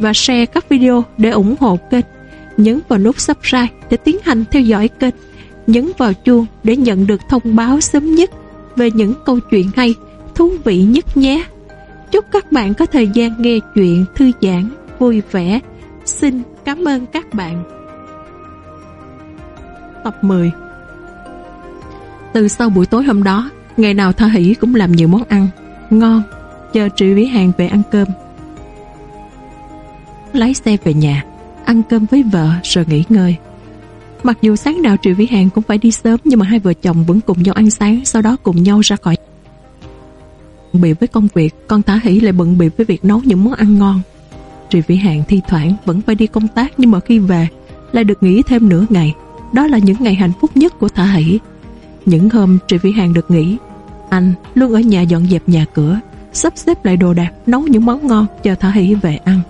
và share các video để ủng hộ kênh. Nhấn vào nút subscribe để tiến hành theo dõi kênh. Nhấn vào chuông để nhận được thông báo sớm nhất về những câu chuyện hay, thú vị nhất nhé. Chúc các bạn có thời gian nghe chuyện thư giãn, vui vẻ. Xin cảm ơn các bạn. Tập 10 Từ sau buổi tối hôm đó Ngày nào Tha Hỷ cũng làm nhiều món ăn. Ngon. Chờ Trị Vĩ Hàng về ăn cơm. Lái xe về nhà, Ăn cơm với vợ rồi nghỉ ngơi. Mặc dù sáng nào Triệu Vĩ Hàng cũng phải đi sớm, Nhưng mà hai vợ chồng vẫn cùng nhau ăn sáng, Sau đó cùng nhau ra khỏi. Bị với công việc, Con Thả Hỷ lại bận bịu với việc nấu những món ăn ngon. Triệu Vĩ Hàng thi thoảng vẫn phải đi công tác, Nhưng mà khi về lại được nghỉ thêm nửa ngày. Đó là những ngày hạnh phúc nhất của Thả Hỷ. Những hôm Triệu Vĩ Hàng được nghỉ, Anh luôn ở nhà dọn dẹp nhà cửa, Sắp xếp lại đồ đạc, Nấu những món ngon chờ Thả Hỷ về ăn.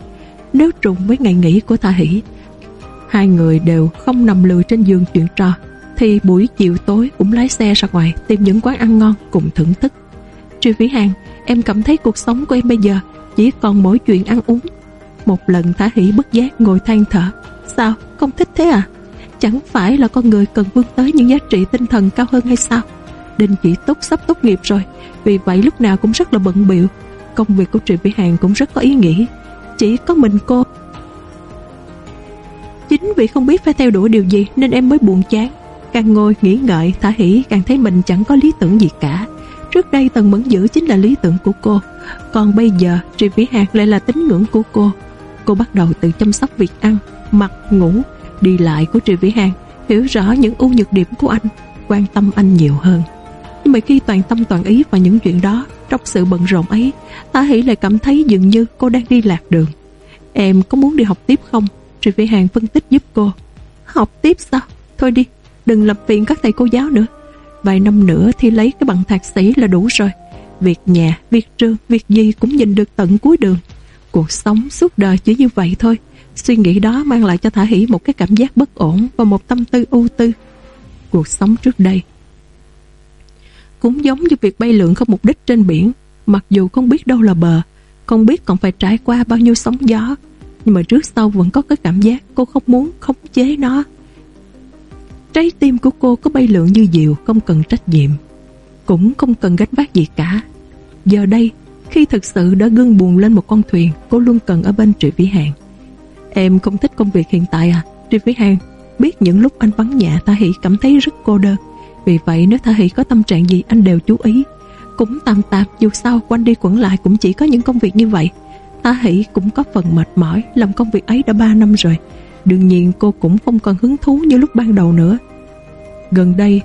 Nếu trùng với ngày nghỉ của Tha Hỷ, Hai người đều không nằm lười trên giường chuyện trò, Thì buổi chiều tối cũng lái xe ra ngoài Tìm những quán ăn ngon cùng thưởng thức. Tri Vĩ Hàng, Em cảm thấy cuộc sống của em bây giờ Chỉ còn mỗi chuyện ăn uống. Một lần Tha Hỷ bất giác ngồi than thở, Sao? Không thích thế à? Chẳng phải là con người cần vươn tới những giá trị tinh thần cao hơn hay sao? Đinh chỉ tốt sắp tốt nghiệp rồi, Vì vậy lúc nào cũng rất là bận biệu Công việc của Trị Vĩ Hàng cũng rất có ý nghĩa. Chỉ có mình cô. Chính vì không biết phải theo đuổi điều gì Nên em mới buồn chán. Càng ngồi nghĩ ngợi Thả hỷ càng thấy mình chẳng có lý tưởng gì cả. Trước đây Tần Mẫn Dữ chính là lý tưởng của cô. Còn bây giờ Trì Vĩ Hạc lại là tín ngưỡng của cô. Cô bắt đầu tự chăm sóc việc ăn Mặc, ngủ, đi lại của Trì Vĩ Hạc Hiểu rõ những ưu nhược điểm của anh Quan tâm anh nhiều hơn. Nhưng mà khi toàn tâm toàn ý vào những chuyện đó Trong sự bận rộn ấy Thả hỷ lại cảm thấy dường như cô đang đi lạc đường. Em có muốn đi học tiếp không? Trị Vĩ Hàng phân tích giúp cô. Học tiếp sao? Thôi đi, đừng lập viện các thầy cô giáo nữa. Vài năm nữa thì lấy cái bằng thạc sĩ là đủ rồi. Việc nhà, việc trường, việc gì cũng nhìn được tận cuối đường. Cuộc sống suốt đời chỉ như vậy thôi. Suy nghĩ đó mang lại cho Thả Hỷ một cái cảm giác bất ổn Và một tâm tư ưu tư. Cuộc sống trước đây cũng giống như việc bay lượn không mục đích trên biển Mặc dù không biết đâu là bờ Không biết còn phải trải qua bao nhiêu sóng gió nhưng mà trước sau vẫn có cái cảm giác cô không muốn khống chế nó. Trái tim của cô có bay lượn như diều, không cần trách nhiệm. Cũng không cần gánh vác gì cả. Giờ đây, khi thực sự đã gương buồn lên một con thuyền, cô luôn cần ở bên Trị Vĩ Hàng. Em không thích công việc hiện tại à? Trị Vĩ Hàng biết những lúc anh vắng nhà ta hỉ cảm thấy rất cô đơn. Vì vậy nếu Tha Hỷ có tâm trạng gì, anh đều chú ý. Cũng tạm tạm, dù sao quanh đi quẩn lại cũng chỉ có những công việc như vậy. Thả Hỷ cũng có phần mệt mỏi, Làm công việc ấy đã 3 năm rồi. Đương nhiên cô cũng không còn hứng thú như lúc ban đầu nữa. Gần đây,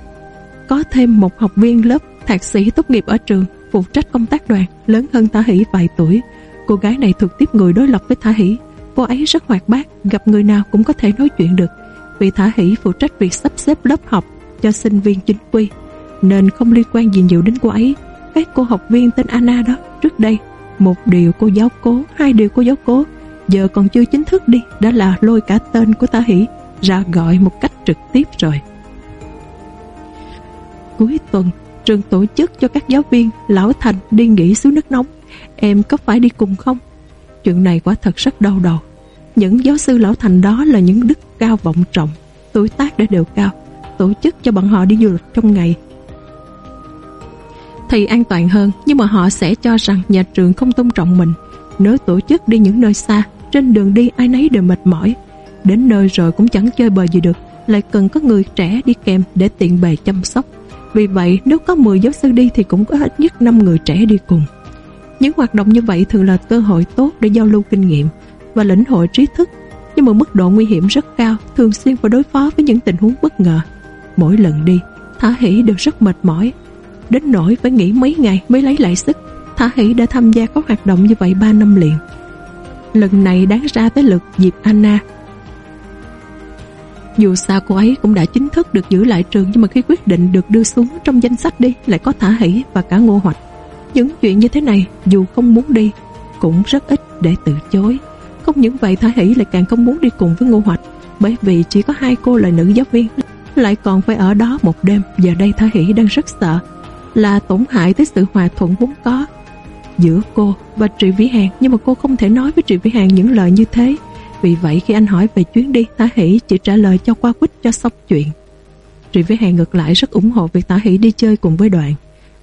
Có thêm một học viên lớp Thạc sĩ tốt nghiệp ở trường, Phụ trách công tác đoàn, Lớn hơn Thả Hỷ vài tuổi. Cô gái này thuộc tiếp người đối lập với Thả Hỷ. Cô ấy rất hoạt bát, Gặp người nào cũng có thể nói chuyện được. Vì Thả Hỷ phụ trách việc sắp xếp lớp học cho sinh viên chính quy, Nên không liên quan gì nhiều đến cô ấy. Các cô học viên tên Anna đó, Trước đây, một điều cô giáo cố, Hai điều cô giáo cố, Giờ còn chưa chính thức đi, Đã là lôi cả tên của ta hỷ Ra gọi một cách trực tiếp rồi. Cuối tuần, Trường tổ chức cho các giáo viên Lão Thành đi nghỉ xuống nước nóng. Em có phải đi cùng không? Chuyện này quả thật rất đau đầu. Những giáo sư Lão Thành đó là những đức cao vọng trọng, Tuổi tác đã đều cao. Tổ chức cho bọn họ đi du lịch trong ngày. Thì an toàn hơn, nhưng mà họ sẽ cho rằng nhà trường không tôn trọng mình. Nếu tổ chức đi những nơi xa, trên đường đi ai nấy đều mệt mỏi. Đến nơi rồi cũng chẳng chơi bời gì được, lại cần có người trẻ đi kèm để tiện bề chăm sóc. Vì vậy, nếu có 10 giáo sư đi thì cũng có ít nhất 5 người trẻ đi cùng. Những hoạt động như vậy thường là cơ hội tốt để giao lưu kinh nghiệm và lĩnh hội trí thức, nhưng mà mức độ nguy hiểm rất cao, thường xuyên phải đối phó với những tình huống bất ngờ mỗi lần đi, Thả Hỷ đều rất mệt mỏi. Đến nỗi phải nghỉ mấy ngày mới lấy lại sức. Thả Hỷ đã tham gia các hoạt động như vậy 3 năm liền. Lần này đáng ra tới lượt Diệp Anna. Dù sao cô ấy cũng đã chính thức được giữ lại trường Nhưng mà khi quyết định được đưa xuống trong danh sách đi, Lại có Thả Hỷ và cả Ngô Hoạch. Những chuyện như thế này, dù không muốn đi, Cũng rất ít để từ chối. Không những vậy, Thả Hỷ lại càng không muốn đi cùng với Ngô Hoạch, Bởi vì chỉ có hai cô là nữ giáo viên. Lại còn phải ở đó một đêm Giờ đây Thả Hỷ đang rất sợ Là tổn hại tới sự hòa thuận vốn có giữa cô và Trị Vĩ Hàng nhưng mà cô không thể nói với Trị Vĩ Hàng những lời như thế. Vì vậy khi anh hỏi về chuyến đi, Thả Hỷ chỉ trả lời cho qua quýt cho xong chuyện. Trị Vĩ Hàng ngược lại rất ủng hộ việc Thả Hỷ đi chơi cùng với đoàn.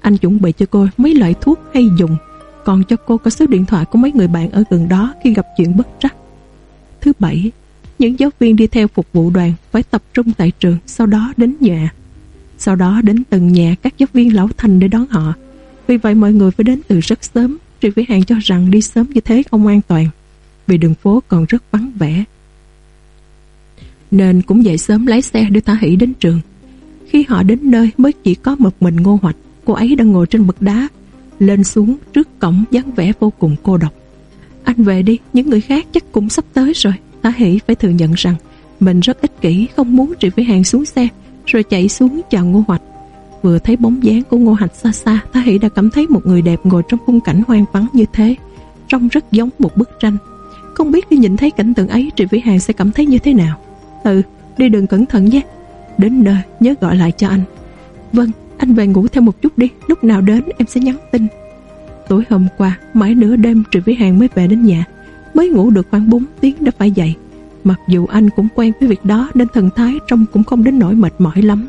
Anh chuẩn bị cho cô mấy loại thuốc hay dùng, còn cho cô có số điện thoại của mấy người bạn ở gần đó khi gặp chuyện bất trắc. Thứ bảy, những giáo viên đi theo phục vụ đoàn phải tập trung tại trường, sau đó đến nhà. Sau đó đến từng nhà các giáo viên lão thành để đón họ. Vì vậy mọi người phải đến từ rất sớm Tri Vĩ Hàng cho rằng đi sớm như thế không an toàn Vì đường phố còn rất vắng vẻ Nên cũng dậy sớm lái xe đưa Tả Hỷ đến trường Khi họ đến nơi mới chỉ có một mình ngô hoạch Cô ấy đang ngồi trên bậc đá Lên xuống trước cổng dáng vẻ vô cùng cô độc Anh về đi Những người khác chắc cũng sắp tới rồi Tả Hỷ phải thừa nhận rằng Mình rất ích kỷ Không muốn Trị Vĩ Hàng xuống xe Rồi chạy xuống chào ngô hoạch. Vừa thấy bóng dáng của Ngô Hạch xa xa Thá Hỷ đã cảm thấy một người đẹp ngồi trong khung cảnh hoang vắng như thế. Trông rất giống một bức tranh. Không biết khi nhìn thấy cảnh tượng ấy Trị Vĩ Hàng sẽ cảm thấy như thế nào? Ừ, đi đường cẩn thận nhé. Đến nơi nhớ gọi lại cho anh. Vâng, anh về ngủ thêm một chút đi Lúc nào đến em sẽ nhắn tin. Tối hôm qua, mãi nửa đêm Trị Vĩ Hàng mới về đến nhà. Mới ngủ được khoảng 4 tiếng đã phải dậy. Mặc dù anh cũng quen với việc đó Nên thần thái trông cũng không đến nỗi mệt mỏi lắm.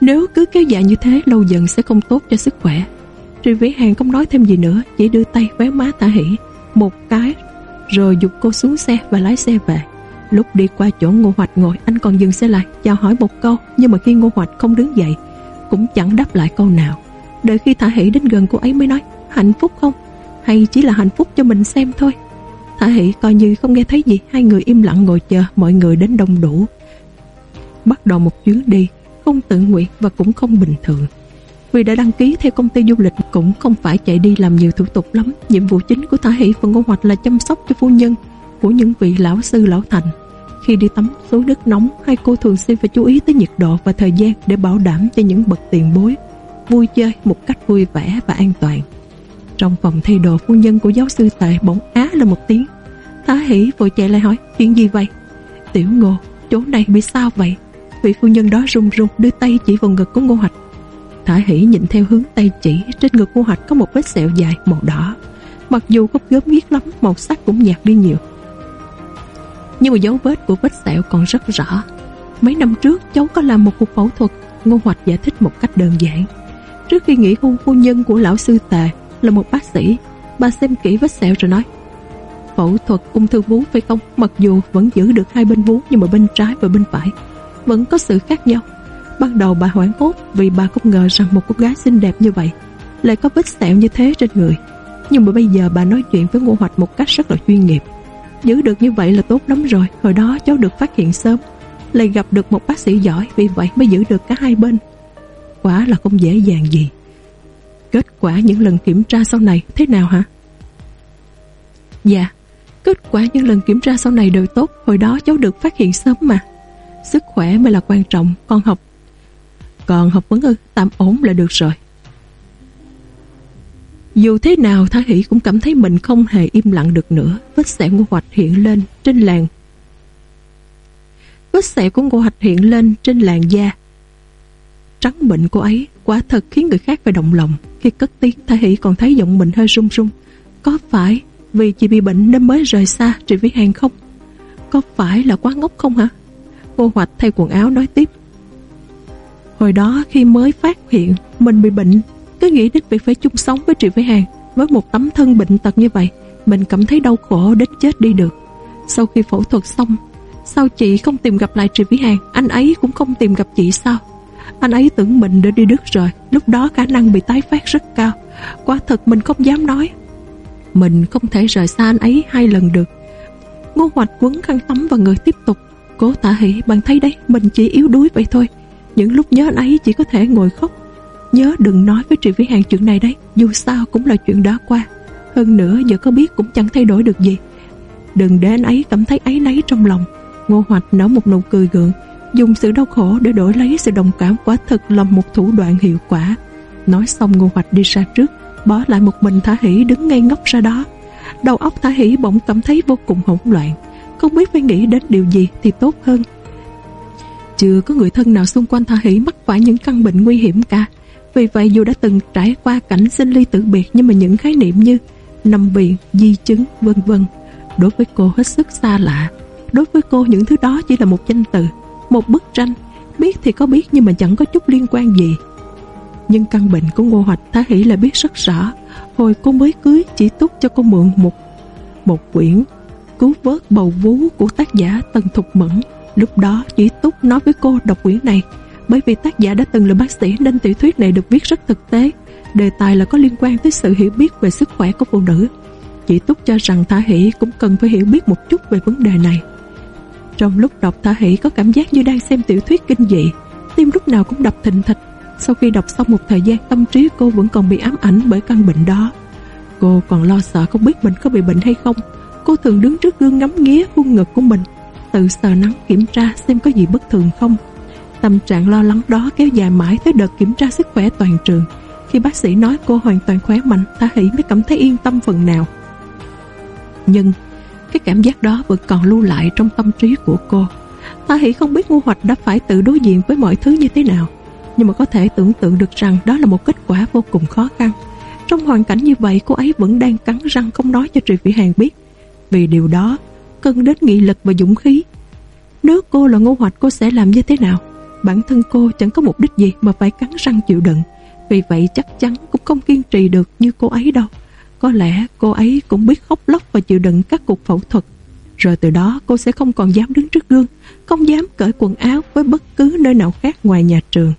Nếu cứ kéo dài như thế, lâu dần sẽ không tốt cho sức khỏe. Tri Vĩ Hàng không nói thêm gì nữa, Chỉ đưa tay véo má tả hỷ Một cái, Rồi dục cô xuống xe và lái xe về. Lúc đi qua chỗ Ngô Hoạch ngồi, Anh còn dừng xe lại, chào hỏi một câu, Nhưng mà khi Ngô Hoạch không đứng dậy, Cũng chẳng đáp lại câu nào. Đợi khi Thả Hỷ đến gần, cô ấy mới nói, Hạnh phúc không? Hay chỉ là hạnh phúc cho mình xem thôi? À, Thả Hỷ coi như không nghe thấy gì Hai người im lặng ngồi chờ mọi người đến đông đủ Bắt đầu một chuyến đi không tự nguyện và cũng không bình thường. Vì đã đăng ký theo công ty du lịch cũng không phải chạy đi làm nhiều thủ tục lắm. Nhiệm vụ chính của Thả Hỷ và Ngô Hoạch là chăm sóc cho phu nhân của những vị lão sư lão thành. Khi đi tắm suối nước nóng, hai cô thường xuyên phải chú ý tới nhiệt độ và thời gian để bảo đảm cho những bậc tiền bối vui chơi một cách vui vẻ và an toàn. Trong phòng thay đồ phu nhân của giáo sư Tệ bỗng á lên một tiếng. Thả Hỷ vội chạy lại hỏi, chuyện gì vậy? Tiểu Ngô, chỗ này bị sao vậy? Vị phu nhân đó run run đưa tay chỉ vào ngực của Ngô Hoạch Thả hỉ nhìn theo hướng tay chỉ Trên ngực Ngô Hoạch có một vết sẹo dài màu đỏ Mặc dù không gớm ghiếc lắm Màu sắc cũng nhạt đi nhiều Nhưng mà dấu vết của vết sẹo còn rất rõ Mấy năm trước cháu có làm một cuộc phẫu thuật Ngô Hoạch giải thích một cách đơn giản Trước khi nghỉ hôn phu nhân của lão sư tề là một bác sĩ Bà xem kỹ vết sẹo rồi nói Phẫu thuật ung thư vú phải không Mặc dù vẫn giữ được hai bên vú Nhưng mà bên trái và bên phải vẫn có sự khác nhau. Ban đầu bà hoảng hốt vì bà không ngờ rằng một cô gái xinh đẹp như vậy lại có vết sẹo như thế trên người. Nhưng mà bây giờ bà nói chuyện với Ngô Hoạch một cách rất là chuyên nghiệp. Giữ được như vậy là tốt lắm rồi, hồi đó cháu được phát hiện sớm, lại gặp được một bác sĩ giỏi, vì vậy mới giữ được cả hai bên. Quả là không dễ dàng gì. Kết quả những lần kiểm tra sau này thế nào hả? Dạ, kết quả những lần kiểm tra sau này đều tốt, hồi đó cháu được phát hiện sớm mà. Sức khỏe mới là quan trọng Con học. Còn học vấn ư Tạm ổn là được rồi. Dù thế nào Thả Hỷ cũng cảm thấy mình không hề im lặng được nữa. Vết sẹo ngô hoạch hiện lên trên làn Vết sẹo của ngô hoạch hiện lên trên làn da. Trắng bệnh cô ấy. Quả thật khiến người khác phải động lòng. Khi cất tiếng, Thái Hỷ còn thấy giọng mình hơi run run. Có phải vì chị bị bệnh nên mới rời xa Trị Vĩ Hàng không? Có phải là quá ngốc không hả? Ngô Hoạch thay quần áo nói tiếp. Hồi đó khi mới phát hiện Mình bị bệnh, Cứ nghĩ đến việc phải chung sống với Trị Vĩ Hàng Với một tấm thân bệnh tật như vậy, Mình cảm thấy đau khổ đến chết đi được. Sau khi phẫu thuật xong, Sao chị không tìm gặp lại Trị Vĩ Hàng? Anh ấy cũng không tìm gặp chị sao? Anh ấy tưởng mình đã đi đứt rồi, Lúc đó khả năng bị tái phát rất cao. Quả thật mình không dám nói. Mình không thể rời xa anh ấy hai lần được. Ngô Hoạch quấn khăn tắm và người tiếp tục. Cố tả hỷ, bạn thấy đấy, Mình chỉ yếu đuối vậy thôi. Những lúc nhớ anh ấy chỉ có thể ngồi khóc. Nhớ đừng nói với Trị Vĩ Hàng chuyện này đấy, Dù sao cũng là chuyện đã qua. Hơn nữa, giờ có biết cũng chẳng thay đổi được gì. Đừng để anh ấy cảm thấy ấy nấy trong lòng. Ngô Hoạch nở một nụ cười gượng. Dùng sự đau khổ để đổi lấy sự đồng cảm Quả thực là một thủ đoạn hiệu quả. Nói xong Ngô Hoạch đi ra trước Bỏ lại một mình Thả Hỷ đứng ngay ngốc ra đó. Đầu óc Thả Hỷ bỗng cảm thấy vô cùng hỗn loạn. Không biết phải nghĩ đến điều gì thì tốt hơn. Chưa có người thân nào xung quanh Thả Hỷ mắc phải những căn bệnh nguy hiểm cả. Vì vậy dù đã từng trải qua cảnh sinh ly tử biệt Nhưng mà những khái niệm như nằm viện, di chứng, vân vân Đối với cô hết sức xa lạ. Đối với cô những thứ đó chỉ là một danh từ. Một bức tranh. Biết thì có biết nhưng mà chẳng có chút liên quan gì. Nhưng căn bệnh của Ngô Hoạch Thái Hỷ là biết rất rõ. Hồi cô mới cưới chỉ túc cho cô mượn một Một quyển Cứu vớt bầu vú của tác giả Tần Thục Mẫn. Lúc đó chỉ túc nói với cô đọc quyển này, Bởi vì tác giả đã từng là bác sĩ Nên tiểu thuyết này được viết rất thực tế. Đề tài là có liên quan tới sự hiểu biết về sức khỏe của phụ nữ. Chị Túc cho rằng Thả Hỷ cũng cần phải hiểu biết một chút về vấn đề này. Trong lúc đọc Thả Hỷ có cảm giác như đang xem tiểu thuyết kinh dị. Tim lúc nào cũng đập thình thịch. Sau khi đọc xong một thời gian, tâm trí cô vẫn còn bị ám ảnh bởi căn bệnh đó. Cô còn lo sợ không biết mình có bị bệnh hay không. Cô thường đứng trước gương ngắm nghía khuôn ngực của mình, Tự sờ nắng kiểm tra xem có gì bất thường không. Tâm trạng lo lắng đó kéo dài mãi tới đợt kiểm tra sức khỏe toàn trường. Khi bác sĩ nói cô hoàn toàn khỏe mạnh Thả Hỷ mới cảm thấy yên tâm phần nào. Nhưng cái cảm giác đó vẫn còn lưu lại trong tâm trí của cô. Ta Hỷ không biết Ngô Hoạch đã phải tự đối diện với mọi thứ như thế nào, Nhưng mà có thể tưởng tượng được rằng đó là một kết quả vô cùng khó khăn. Trong hoàn cảnh như vậy, cô ấy vẫn đang cắn răng không nói cho Trị Vĩ Hàng biết. Vì điều đó, cần đến nghị lực và dũng khí. Nếu cô là Ngô Hoạch, cô sẽ làm như thế nào? Bản thân cô chẳng có mục đích gì mà phải cắn răng chịu đựng. Vì vậy chắc chắn cũng không kiên trì được như cô ấy đâu có lẽ cô ấy cũng biết khóc lóc và chịu đựng các cuộc phẫu thuật. Rồi từ đó cô sẽ không còn dám đứng trước gương, không dám cởi quần áo với bất cứ nơi nào khác ngoài nhà trường.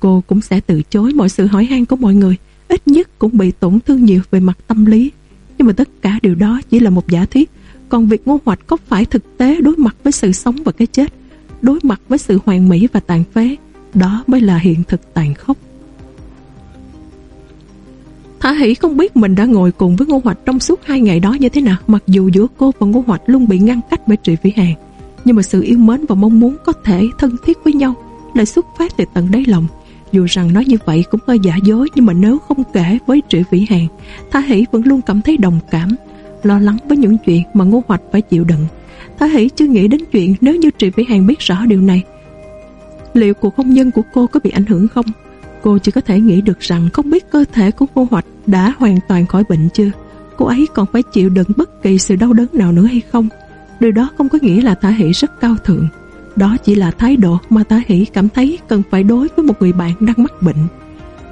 Cô cũng sẽ từ chối mọi sự hỏi han của mọi người, ít nhất cũng bị tổn thương nhiều về mặt tâm lý. Nhưng mà tất cả điều đó chỉ là một giả thuyết còn việc ngô hoạch có phải thực tế đối mặt với sự sống và cái chết, đối mặt với sự hoàn mỹ và tàn phế, đó mới là hiện thực tàn khốc. Thả Hỷ không biết mình đã ngồi cùng với Ngô Hoạch trong suốt hai ngày đó như thế nào mặc dù giữa cô và Ngô Hoạch luôn bị ngăn cách bởi Trị Vĩ Hàng. Nhưng mà sự yêu mến và mong muốn có thể thân thiết với nhau lại xuất phát từ tận đáy lòng. Dù rằng nói như vậy cũng hơi giả dối nhưng mà nếu không kể với Trị Vĩ Hàng, Thả Hỷ vẫn luôn cảm thấy đồng cảm, lo lắng với những chuyện mà Ngô Hoạch phải chịu đựng. Thả Hỷ chưa nghĩ đến chuyện nếu như Trị Vĩ Hàng biết rõ điều này. Liệu cuộc hôn nhân của cô có bị ảnh hưởng không? Cô chỉ có thể nghĩ được rằng không biết cơ thể của cô Hoạch đã hoàn toàn khỏi bệnh chưa. Cô ấy còn phải chịu đựng bất kỳ sự đau đớn nào nữa hay không. Điều đó không có nghĩa là Tả Hỷ rất cao thượng. Đó chỉ là thái độ mà Tả Hỷ cảm thấy cần phải đối với một người bạn đang mắc bệnh.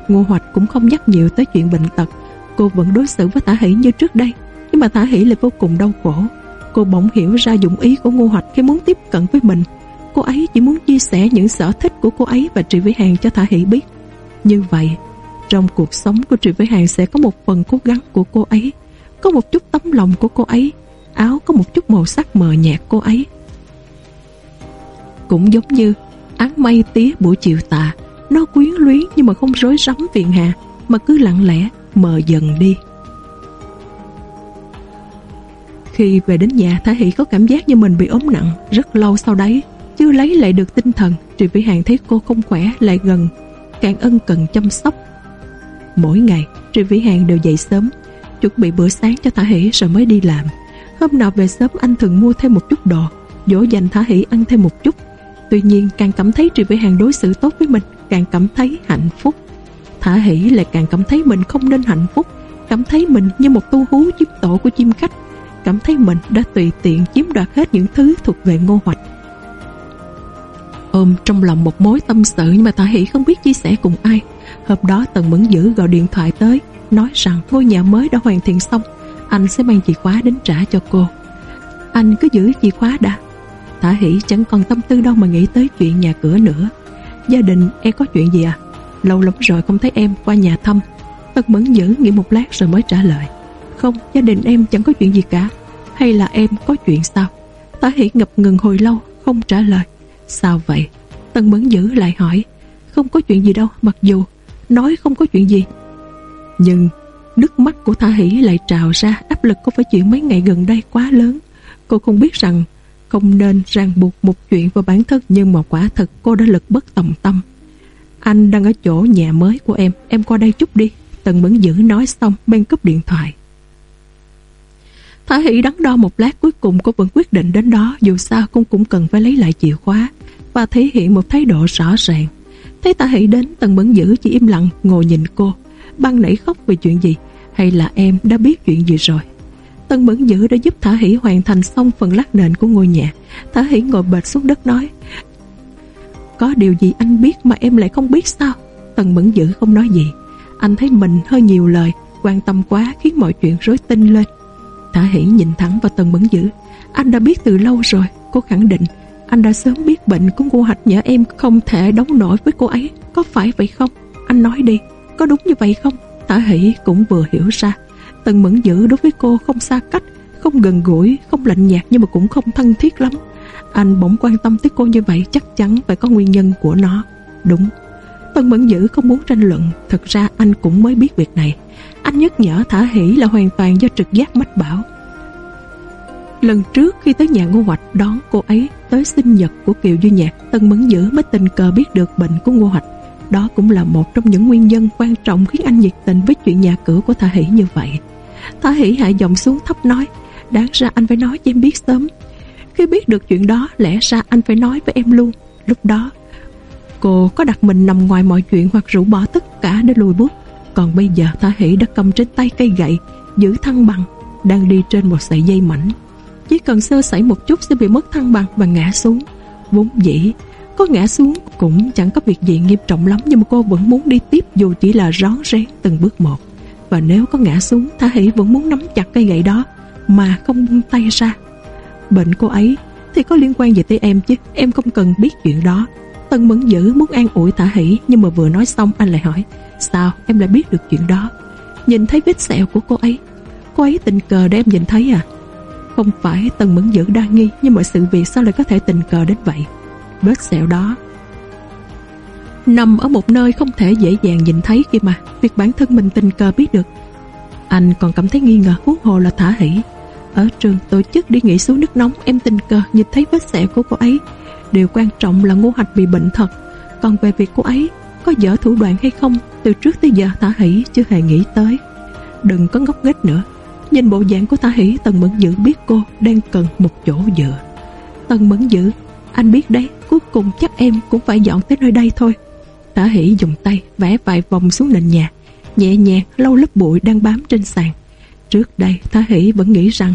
Ngô Hoạch cũng không nhắc nhiều tới chuyện bệnh tật. Cô vẫn đối xử với Tả Hỷ như trước đây. Nhưng mà Tả Hỷ lại vô cùng đau khổ. Cô bỗng hiểu ra dụng ý của Ngô Hoạch khi muốn tiếp cận với mình. Cô ấy chỉ muốn chia sẻ những sở thích của cô ấy và Trị Vĩ Hàng cho Thả Hỷ biết. Như vậy, trong cuộc sống của Trị Vĩ Hàng sẽ có một phần cố gắng của cô ấy, có một chút tấm lòng của cô ấy, áo có một chút màu sắc mờ nhạt cô ấy. Cũng giống như áng mây tía buổi chiều tà, nó quyến luyến nhưng mà không rối rắm phiền hà, mà cứ lặng lẽ mờ dần đi. Khi về đến nhà Thả Hỷ có cảm giác như mình bị ốm nặng Rất lâu sau đấy Chưa lấy lại được tinh thần Trị Vĩ Hàng thấy cô không khỏe lại gần càng ân cần chăm sóc. Mỗi ngày, Tri Vĩ Hàng đều dậy sớm, chuẩn bị bữa sáng cho Thả Hỷ rồi mới đi làm. Hôm nào về sớm anh thường mua thêm một chút đồ, dỗ dành Thả Hỷ ăn thêm một chút. Tuy nhiên càng cảm thấy Tri Vĩ Hàng đối xử tốt với mình, càng cảm thấy hạnh phúc. Thả Hỷ lại càng cảm thấy mình không nên hạnh phúc, cảm thấy mình như một tu hú chiếm tổ của chim khách, cảm thấy mình đã tùy tiện chiếm đoạt hết những thứ thuộc về ngô hoạch ôm trong lòng một mối tâm sự nhưng mà Tạ Hỷ không biết chia sẻ cùng ai. Hôm đó Tần Mẫn Dữ gọi điện thoại tới, nói rằng ngôi nhà mới đã hoàn thiện xong, anh sẽ mang chìa khóa đến trả cho cô. Anh cứ giữ chìa khóa đã. Tạ Hỷ chẳng còn tâm tư đâu mà nghĩ tới chuyện nhà cửa nữa. Gia đình em có chuyện gì à? Lâu lắm rồi không thấy em qua nhà thăm. Tần Mẫn Dữ nghĩ một lát rồi mới trả lời. Không, gia đình em chẳng có chuyện gì cả. Hay là em có chuyện sao? Tạ Hỷ ngập ngừng hồi lâu, không trả lời. Sao vậy? Tân Mẫn Dữ lại hỏi Không có chuyện gì đâu mặc dù Nói không có chuyện gì Nhưng nước mắt của Tha Hỷ lại trào ra Áp lực có phải chuyện mấy ngày gần đây quá lớn Cô không biết rằng không nên ràng buộc một chuyện vào bản thân nhưng mà quả thật cô đã lực bất tòng tâm. Anh đang ở chỗ nhà mới của em, em qua đây chút đi. Tần Mẫn Dữ nói xong bên cúp điện thoại. Thả Hỷ đắn đo một lát cuối cùng cô vẫn quyết định đến đó dù sao cũng cũng cần phải lấy lại chìa khóa và thể hiện một thái độ rõ ràng. Thấy Thả Hỷ đến Tần Bấn Dữ chỉ im lặng ngồi nhìn cô. Băng nảy khóc về chuyện gì hay là em đã biết chuyện gì rồi? Tân bẩn Dữ đã giúp Thả Hỷ hoàn thành xong phần lát nền của ngôi nhà. Thả Hỷ ngồi bệt xuống đất nói Có điều gì anh biết mà em lại không biết sao? Tần bẩn Dữ không nói gì. Anh thấy mình hơi nhiều lời, quan tâm quá khiến mọi chuyện rối tinh lên. Thả Hỷ nhìn thẳng vào Tần bẩn Dữ. Anh đã biết từ lâu rồi, cô khẳng định. Anh đã sớm biết bệnh của cô Hạch nhờ em không thể đóng nổi với cô ấy. Có phải vậy không? Anh nói đi, có đúng như vậy không? Thả Hỷ cũng vừa hiểu ra Tần Mẫn Dữ đối với cô không xa cách, không gần gũi, không lạnh nhạt nhưng mà cũng không thân thiết lắm. Anh bỗng quan tâm tới cô như vậy chắc chắn phải có nguyên nhân của nó. Đúng, Tần Mẫn Dữ không muốn tranh luận, thật ra anh cũng mới biết việc này. Anh nhắc nhở Thả Hỷ là hoàn toàn do trực giác mách bảo. Lần trước khi tới nhà Ngô Hoạch đón cô ấy tới sinh nhật của Kiều Duy Nhạc, Tân Mẫn Dữ mới tình cờ biết được bệnh của Ngô Hoạch. Đó cũng là một trong những nguyên nhân quan trọng khiến anh nhiệt tình với chuyện nhà cửa của Thả Hỷ như vậy. Thả hỉ hạ giọng xuống thấp nói Đáng ra anh phải nói cho em biết sớm Khi biết được chuyện đó Lẽ ra anh phải nói với em luôn Lúc đó Cô có đặt mình nằm ngoài mọi chuyện Hoặc rủ bỏ tất cả để lùi bước Còn bây giờ Thả hỉ đã cầm trên tay cây gậy Giữ thăng bằng Đang đi trên một sợi dây mảnh chỉ cần sơ sẩy một chút sẽ bị mất thăng bằng Và ngã xuống. Vốn dĩ, có ngã xuống cũng chẳng có việc gì nghiêm trọng lắm Nhưng mà cô vẫn muốn đi tiếp Dù chỉ là rón rén từng bước một. Và nếu có ngã xuống Thả Hỷ vẫn muốn nắm chặt cây gậy đó Mà không buông tay ra. Bệnh cô ấy thì có liên quan gì tới em chứ? Em không cần biết chuyện đó. Tân Mẫn Dữ muốn an ủi Thả Hỷ Nhưng mà vừa nói xong anh lại hỏi, Sao em lại biết được chuyện đó? Nhìn thấy vết sẹo của cô ấy Cô ấy tình cờ để em nhìn thấy à? Không phải tần Mẫn Dữ đa nghi, Nhưng mọi sự việc sao lại có thể tình cờ đến vậy? Vết sẹo đó. Nằm ở một nơi không thể dễ dàng nhìn thấy kia mà, việc bản thân mình tình cờ biết được. Anh còn cảm thấy nghi ngờ huống hồ là thả hỷ ở trường tổ chức đi nghỉ xuống nước nóng, em tình cờ nhìn thấy vết sẹo của cô ấy. Điều quan trọng là ngô hạch bị bệnh thật. Còn về việc cô ấy có dở thủ đoạn hay không, từ trước tới giờ thả hỷ chưa hề nghĩ tới. Đừng có ngốc nghếch nữa nhìn bộ dạng của thả hỷ, tần mẫn dữ biết cô đang cần một chỗ dựa. Tần mẫn dữ, anh biết đấy, cuối cùng chắc em cũng phải dọn tới nơi đây thôi. Tả hỷ dùng tay vẽ vài vòng xuống nền nhà, Nhẹ nhàng lau lớp bụi đang bám trên sàn. Trước đây, Tả hỷ vẫn nghĩ rằng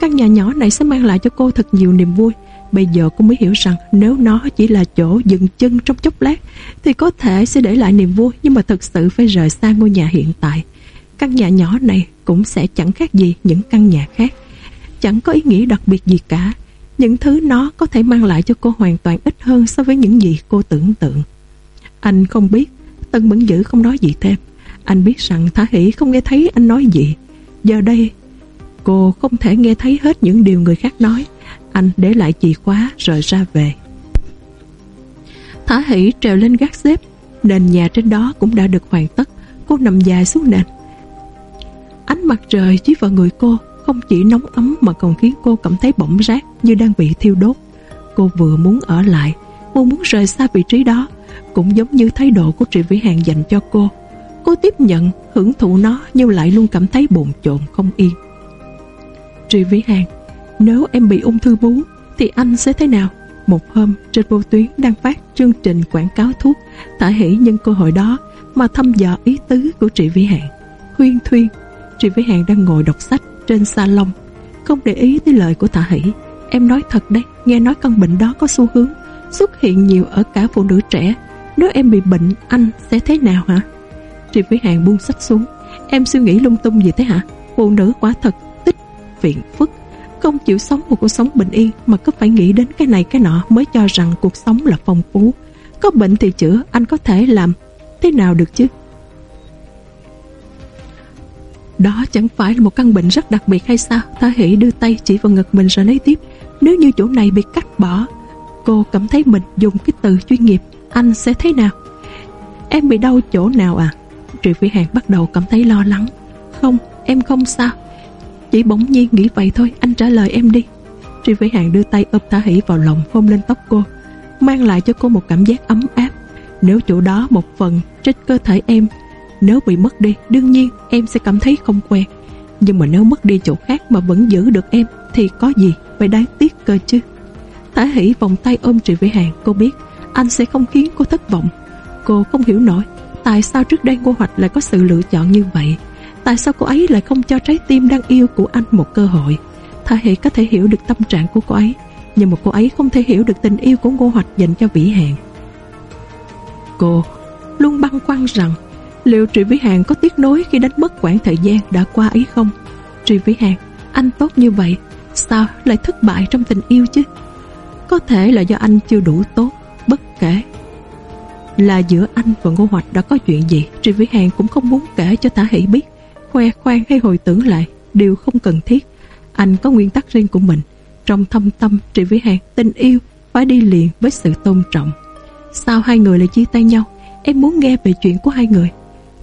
Căn nhà nhỏ này sẽ mang lại cho cô thật nhiều niềm vui. Bây giờ cô mới hiểu rằng Nếu nó chỉ là chỗ dừng chân trong chốc lát, Thì có thể sẽ để lại niềm vui, Nhưng mà thật sự phải rời xa ngôi nhà hiện tại. Căn nhà nhỏ này cũng sẽ chẳng khác gì những căn nhà khác. Chẳng có ý nghĩa đặc biệt gì cả. Những thứ nó có thể mang lại cho cô hoàn toàn ít hơn so với những gì cô tưởng tượng. Anh không biết, Tân Bẩn Dữ không nói gì thêm. Anh biết rằng Thả Hỷ không nghe thấy anh nói gì. Giờ đây, Cô không thể nghe thấy hết những điều người khác nói. Anh để lại chìa khóa rồi ra về. Thả Hỷ trèo lên gác xếp. Nền nhà trên đó cũng đã được hoàn tất. Cô nằm dài xuống nền. Ánh mặt trời chiếu vào người cô Không chỉ nóng ấm mà còn khiến cô cảm thấy bỏng rát Như đang bị thiêu đốt Cô vừa muốn ở lại Cô muốn rời xa vị trí đó cũng giống như thái độ của Trị Vĩ Hàng dành cho cô. Cô tiếp nhận, hưởng thụ nó nhưng lại luôn cảm thấy bồn chồn không yên. Trị Vĩ Hàng, nếu em bị ung thư vú thì anh sẽ thế nào? Một hôm trên vô tuyến đang phát chương trình quảng cáo thuốc Thả hỷ nhân cơ hội đó mà thăm dò ý tứ của Trị Vĩ Hàng. Huyên thuyên, Trị Vĩ Hàng đang ngồi đọc sách trên salon. Không để ý tới lời của Thả hỷ. Em nói thật đấy, nghe nói căn bệnh đó có xu hướng xuất hiện nhiều ở cả phụ nữ trẻ. Nếu em bị bệnh Anh sẽ thế nào hả? Triệp Vĩ Hàng buông sách xuống. Em suy nghĩ lung tung gì thế hả? Phụ nữ quả thật tích phiền phức. Không chịu sống một cuộc sống bình yên Mà cứ phải nghĩ đến cái này cái nọ Mới cho rằng cuộc sống là phong phú. Có bệnh thì chữa anh có thể làm Thế nào được chứ? Đó chẳng phải là một căn bệnh rất đặc biệt hay sao? Thả hỷ đưa tay chỉ vào ngực mình rồi lấy tiếp, Nếu như chỗ này bị cắt bỏ, Cô cảm thấy mình dùng cái từ chuyên nghiệp, anh sẽ thế nào? Em bị đau chỗ nào à? Triệu Vĩ Hàng bắt đầu cảm thấy lo lắng. Không, em không sao, Chỉ bỗng nhiên nghĩ vậy thôi, Anh trả lời em đi. Triệu Vĩ Hàng đưa tay ôm Thả Hỷ vào lòng, hôn lên tóc cô, Mang lại cho cô một cảm giác ấm áp. Nếu chỗ đó một phần trên cơ thể em nếu bị mất đi, Đương nhiên em sẽ cảm thấy không quen Nhưng mà nếu mất đi chỗ khác mà vẫn giữ được em, Thì có gì phải đáng tiếc cơ chứ? Thả Hỷ vòng tay ôm Trị Vĩ Hàng. Cô biết, anh sẽ không khiến cô thất vọng. Cô không hiểu nổi, Tại sao trước đây Ngô Hoạch lại có sự lựa chọn như vậy? Tại sao cô ấy lại không cho trái tim đang yêu của anh một cơ hội? Thả Hỷ có thể hiểu được tâm trạng của cô ấy, Nhưng mà cô ấy không thể hiểu được tình yêu của Ngô Hoạch dành cho Vĩ Hàng. Cô luôn băn khoăn rằng liệu Trị Vĩ Hàng có tiếc nối khi đánh mất quãng thời gian đã qua ấy không? Trị Vĩ Hàng, anh tốt như vậy, sao lại thất bại trong tình yêu chứ? Có thể là do anh chưa đủ tốt, bất kể. Là giữa anh và Ngô Hoạch đã có chuyện gì, Trị Vĩ Hàng cũng không muốn kể cho Tả Hỷ biết. Khoe khoang hay hồi tưởng lại, đều không cần thiết. Anh có nguyên tắc riêng của mình. Trong thâm tâm, Trị Vĩ Hàng, tình yêu phải đi liền với sự tôn trọng. Sao hai người lại chia tay nhau? Em muốn nghe về chuyện của hai người.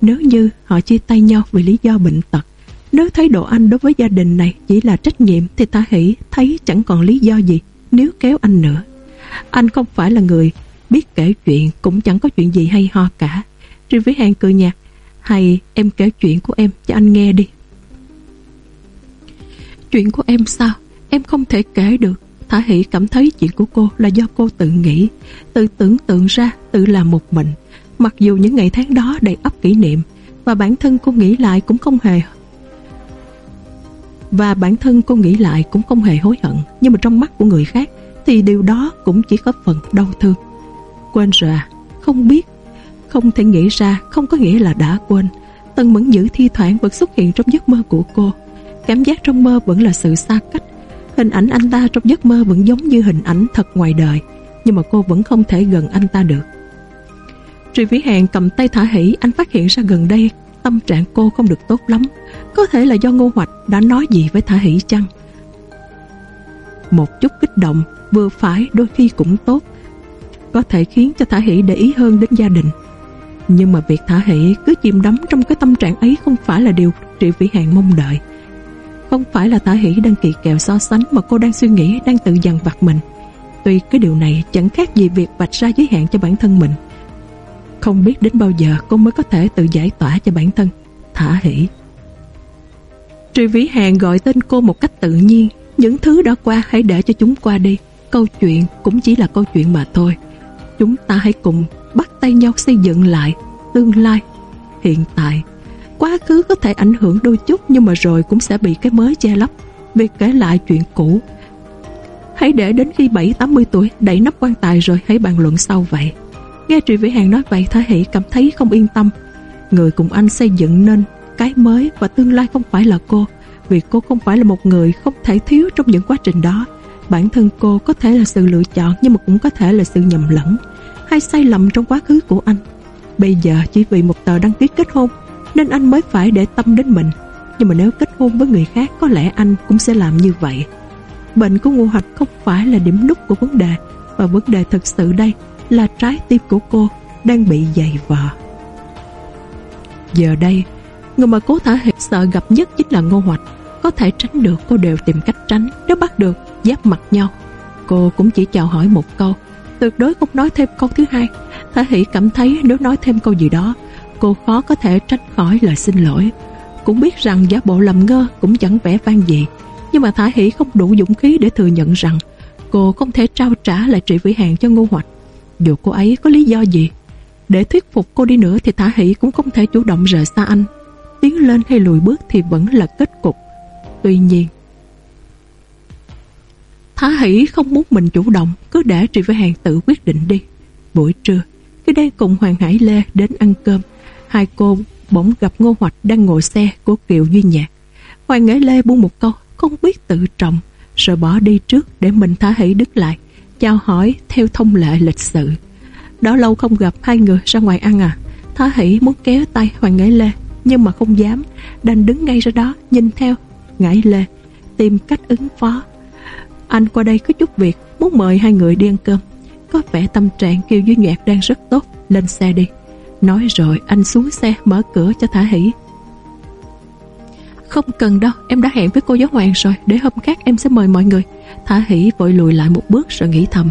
Nếu như họ chia tay nhau vì lý do bệnh tật, nếu thái độ anh đối với gia đình này chỉ là trách nhiệm thì ta hỷ thấy chẳng còn lý do gì nếu kéo anh nữa. Anh không phải là người biết kể chuyện cũng chẳng có chuyện gì hay ho cả. Riêng với hàng cười nhạt, hay em kể chuyện của em cho anh nghe đi. Chuyện của em sao? Em không thể kể được. Thả Hỷ cảm thấy chuyện của cô là do cô tự nghĩ, tự tưởng tượng ra, tự làm một mình. Mặc dù những ngày tháng đó đầy ấp kỷ niệm, và bản thân cô nghĩ lại cũng không hề và bản thân cô nghĩ lại cũng không hề hối hận. Nhưng mà trong mắt của người khác Thì điều đó cũng chỉ có phần đau thương. Quên rồi à Không biết Không thể nghĩ ra Không có nghĩa là đã quên. Tân Mẫn Dữ thi thoảng vẫn xuất hiện trong giấc mơ của cô. Cảm giác trong mơ vẫn là sự xa cách. Hình ảnh anh ta trong giấc mơ vẫn giống như hình ảnh thật ngoài đời. Nhưng mà cô vẫn không thể gần anh ta được. Trị Vĩ Hàng cầm tay thả hỷ Anh phát hiện ra gần đây Tâm trạng cô không được tốt lắm. Có thể là do Ngô Hoạch đã nói gì với Thả Hỷ chăng? Một chút kích động Vừa phải đôi khi cũng tốt Có thể khiến cho Thả Hỷ để ý hơn đến gia đình. Nhưng mà việc Thả Hỷ cứ chìm đắm trong cái tâm trạng ấy Không phải là điều Trị Vĩ Hàng mong đợi. Không phải là Thả Hỷ đang kỳ kèo so sánh Mà cô đang suy nghĩ, đang tự dằn vặt mình. Tuy cái điều này chẳng khác gì việc vạch ra giới hạn cho bản thân mình không biết đến bao giờ cô mới có thể tự giải tỏa cho bản thân. Thả hỷ Tri Vĩ Hàng gọi tên cô một cách tự nhiên. Những thứ đã qua hãy để cho chúng qua đi. Câu chuyện cũng chỉ là câu chuyện mà thôi. Chúng ta hãy cùng bắt tay nhau xây dựng lại Tương lai. Hiện tại, Quá khứ có thể ảnh hưởng đôi chút Nhưng mà rồi cũng sẽ bị cái mới che lấp. Việc kể lại chuyện cũ. Hãy để đến khi 7-80 tuổi, Đẩy nắp quan tài rồi hãy bàn luận sau vậy. Nghe Trị Vĩ Hàng nói vậy, Thái Hỷ cảm thấy không yên tâm. Người cùng anh xây dựng nên cái mới Và tương lai không phải là cô, Vì cô không phải là một người không thể thiếu Trong những quá trình đó. Bản thân cô có thể là sự lựa chọn, Nhưng mà cũng có thể là sự nhầm lẫn, Hay sai lầm trong quá khứ của anh. Bây giờ chỉ vì một tờ đăng ký kết hôn, Nên anh mới phải để tâm đến mình. Nhưng mà nếu kết hôn với người khác, Có lẽ anh cũng sẽ làm như vậy. Bệnh của Ngô Hoạch không phải là điểm nút của vấn đề Và vấn đề thực sự đây là trái tim của cô đang bị dày vò. Giờ đây, người mà cố thả hiệp sợ gặp nhất chính là Ngô Hoạch. Có thể tránh được cô đều tìm cách tránh, nếu bắt được, giáp mặt nhau. Cô cũng chỉ chào hỏi một câu, tuyệt đối không nói thêm câu thứ hai. Thả Hỷ cảm thấy nếu nói thêm câu gì đó, cô khó có thể tránh khỏi lời xin lỗi. Cũng biết rằng giả bộ làm ngơ cũng chẳng vẻ vang gì, nhưng mà Thả Hỷ không đủ dũng khí để thừa nhận rằng cô không thể trao trả lại trị vĩ hàng cho Ngô Hoạch. Dù cô ấy có lý do gì, Để thuyết phục cô đi nữa Thì Thả Hỷ cũng không thể chủ động rời xa anh. Tiến lên hay lùi bước thì vẫn là kết cục. Tuy nhiên, Thả Hỷ không muốn mình chủ động, Cứ để Trị với Hàng tự quyết định đi. Buổi trưa, Khi đang cùng Hoàng Hải Lê đến ăn cơm, Hai cô bỗng gặp Ngô Hoạch Đang ngồi xe của Kiều Duy Nhạc. Hoàng Hải Lê buông một câu, Không biết tự trọng, Rồi bỏ đi trước để mình Thả Hỷ đứng lại chào hỏi theo thông lệ lịch sự. Đó lâu không gặp hai người ra ngoài ăn à. Thá hỷ muốn kéo tay Hoàng Ngãi Lê nhưng mà không dám, đành đứng ngay ra đó nhìn theo Ngãi Lê, tìm cách ứng phó. Anh qua đây có chút việc, muốn mời hai người đi ăn cơm. Có vẻ tâm trạng kêu Duy Nhạc đang rất tốt, lên xe đi. Nói rồi anh xuống xe mở cửa cho Thả Hỷ. Không cần đâu, em đã hẹn với cô giáo Hoàng rồi Để hôm khác em sẽ mời mọi người. Thả hỷ vội lùi lại một bước rồi nghĩ thầm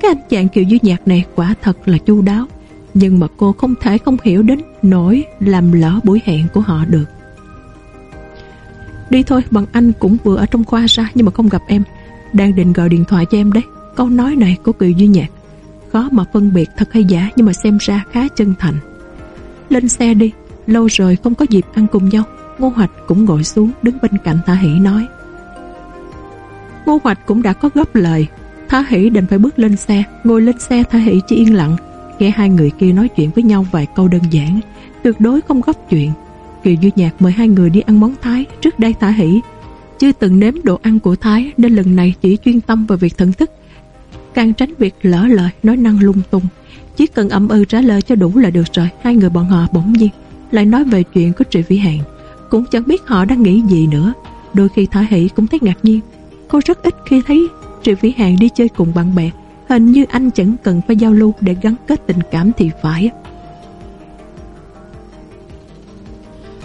Cái anh chàng Kiều Duy Nhạc này quả thật là chu đáo. Nhưng mà cô không thể không hiểu đến nỗi Làm lỡ buổi hẹn của họ được. Đi thôi, bằng anh cũng vừa ở trong khoa ra Nhưng mà không gặp em. Đang định gọi điện thoại cho em đấy Câu nói này của Kiều Duy Nhạc. Khó mà phân biệt thật hay giả Nhưng mà xem ra khá chân thành. Lên xe đi, lâu rồi không có dịp ăn cùng nhau. Ngô Hoạch cũng ngồi xuống đứng bên cạnh Thả Hỷ nói. Ngô Hoạch cũng đã có góp lời. Thả Hỷ định phải bước lên xe. Ngồi lên xe, Thả Hỷ chỉ yên lặng, Nghe hai người kia nói chuyện với nhau vài câu đơn giản, Tuyệt đối không góp chuyện. Kiều Duy Nhạc mời hai người đi ăn món Thái Trước đây Thả Hỷ. Chưa từng nếm đồ ăn của Thái Nên lần này chỉ chuyên tâm vào việc thưởng thức. Càng tránh việc lỡ lời, nói năng lung tung. Chỉ cần âm ư trả lời cho đủ là được rồi, Hai người bọn họ bỗng nhiên Lại nói về chuyện của Trị Vĩ Hạn cũng chẳng biết họ đang nghĩ gì nữa. Đôi khi Thả Hỷ cũng thấy ngạc nhiên. Cô rất ít khi thấy Triệu Vĩ Hàng đi chơi cùng bạn bè. Hình như anh chẳng cần phải giao lưu Để gắn kết tình cảm thì phải.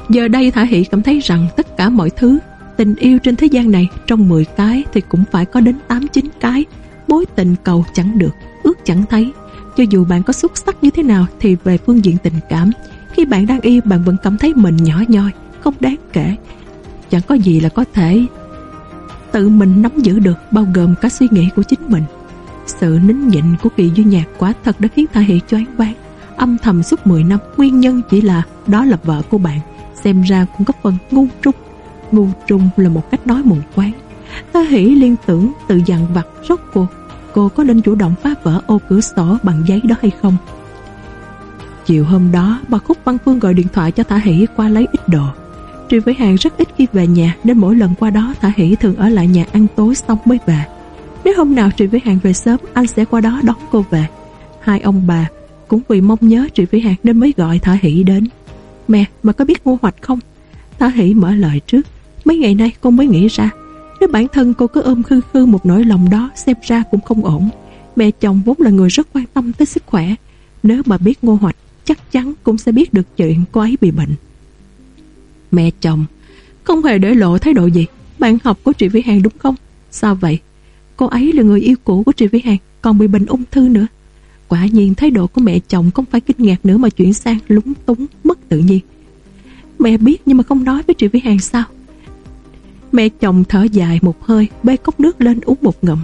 Giờ đây Thả Hỷ cảm thấy rằng Tất cả mọi thứ, Tình yêu trên thế gian này Trong 10 cái thì cũng phải có đến 8-9 cái. Mối tình cầu chẳng được, Ước chẳng thấy. Cho dù bạn có xuất sắc như thế nào Thì về phương diện tình cảm, Khi bạn đang yêu bạn vẫn cảm thấy mình nhỏ nhoi không đáng kể. Chẳng có gì là có thể Tự mình nắm giữ được Bao gồm cả suy nghĩ của chính mình. Sự nín nhịn của kỳ duy nhạc Quả thật đã khiến Thả Hỷ choáng váng. Âm thầm suốt 10 năm, Nguyên nhân chỉ là đó là vợ của bạn. Xem ra cũng có phần ngu trung. Ngu trung là một cách nói mù quáng. Thả Hỷ liên tưởng tự dằn vặt rốt cuộc, Cô có nên chủ động phá vỡ ô cửa sổ bằng giấy đó hay không? Chiều hôm đó, bà Khúc Văn Phương gọi điện thoại cho Thả Hỷ qua lấy ít đồ. Tri với Hàng rất ít khi về nhà nên mỗi lần qua đó Thả Hỷ thường ở lại nhà ăn tối xong mới về. Nếu hôm nào Trị với Hàng về sớm anh sẽ qua đó đón cô về. Hai ông bà cũng vì mong nhớ Trị với Hàng nên mới gọi Thả Hỷ đến. Mẹ, mà có biết mua hoạch không? Thả Hỷ mở lời trước. Mấy ngày nay con mới nghĩ ra nếu bản thân cô cứ ôm khư khư một nỗi lòng đó xem ra cũng không ổn. Mẹ chồng vốn là người rất quan tâm tới sức khỏe. Nếu mà biết ngô hoạch chắc chắn cũng sẽ biết được chuyện cô ấy bị bệnh mẹ chồng. Không hề để lộ thái độ gì. Bạn học của Trị Vĩ Hàng đúng không? Sao vậy? Cô ấy là người yêu cũ của Trị Vĩ Hàng, Còn bị bệnh ung thư nữa. Quả nhiên thái độ của mẹ chồng không phải kinh ngạc nữa Mà chuyển sang lúng túng, mất tự nhiên. Mẹ biết nhưng mà không nói với Trị Vĩ Hàng sao? Mẹ chồng thở dài một hơi, Bê cốc nước lên uống một ngụm.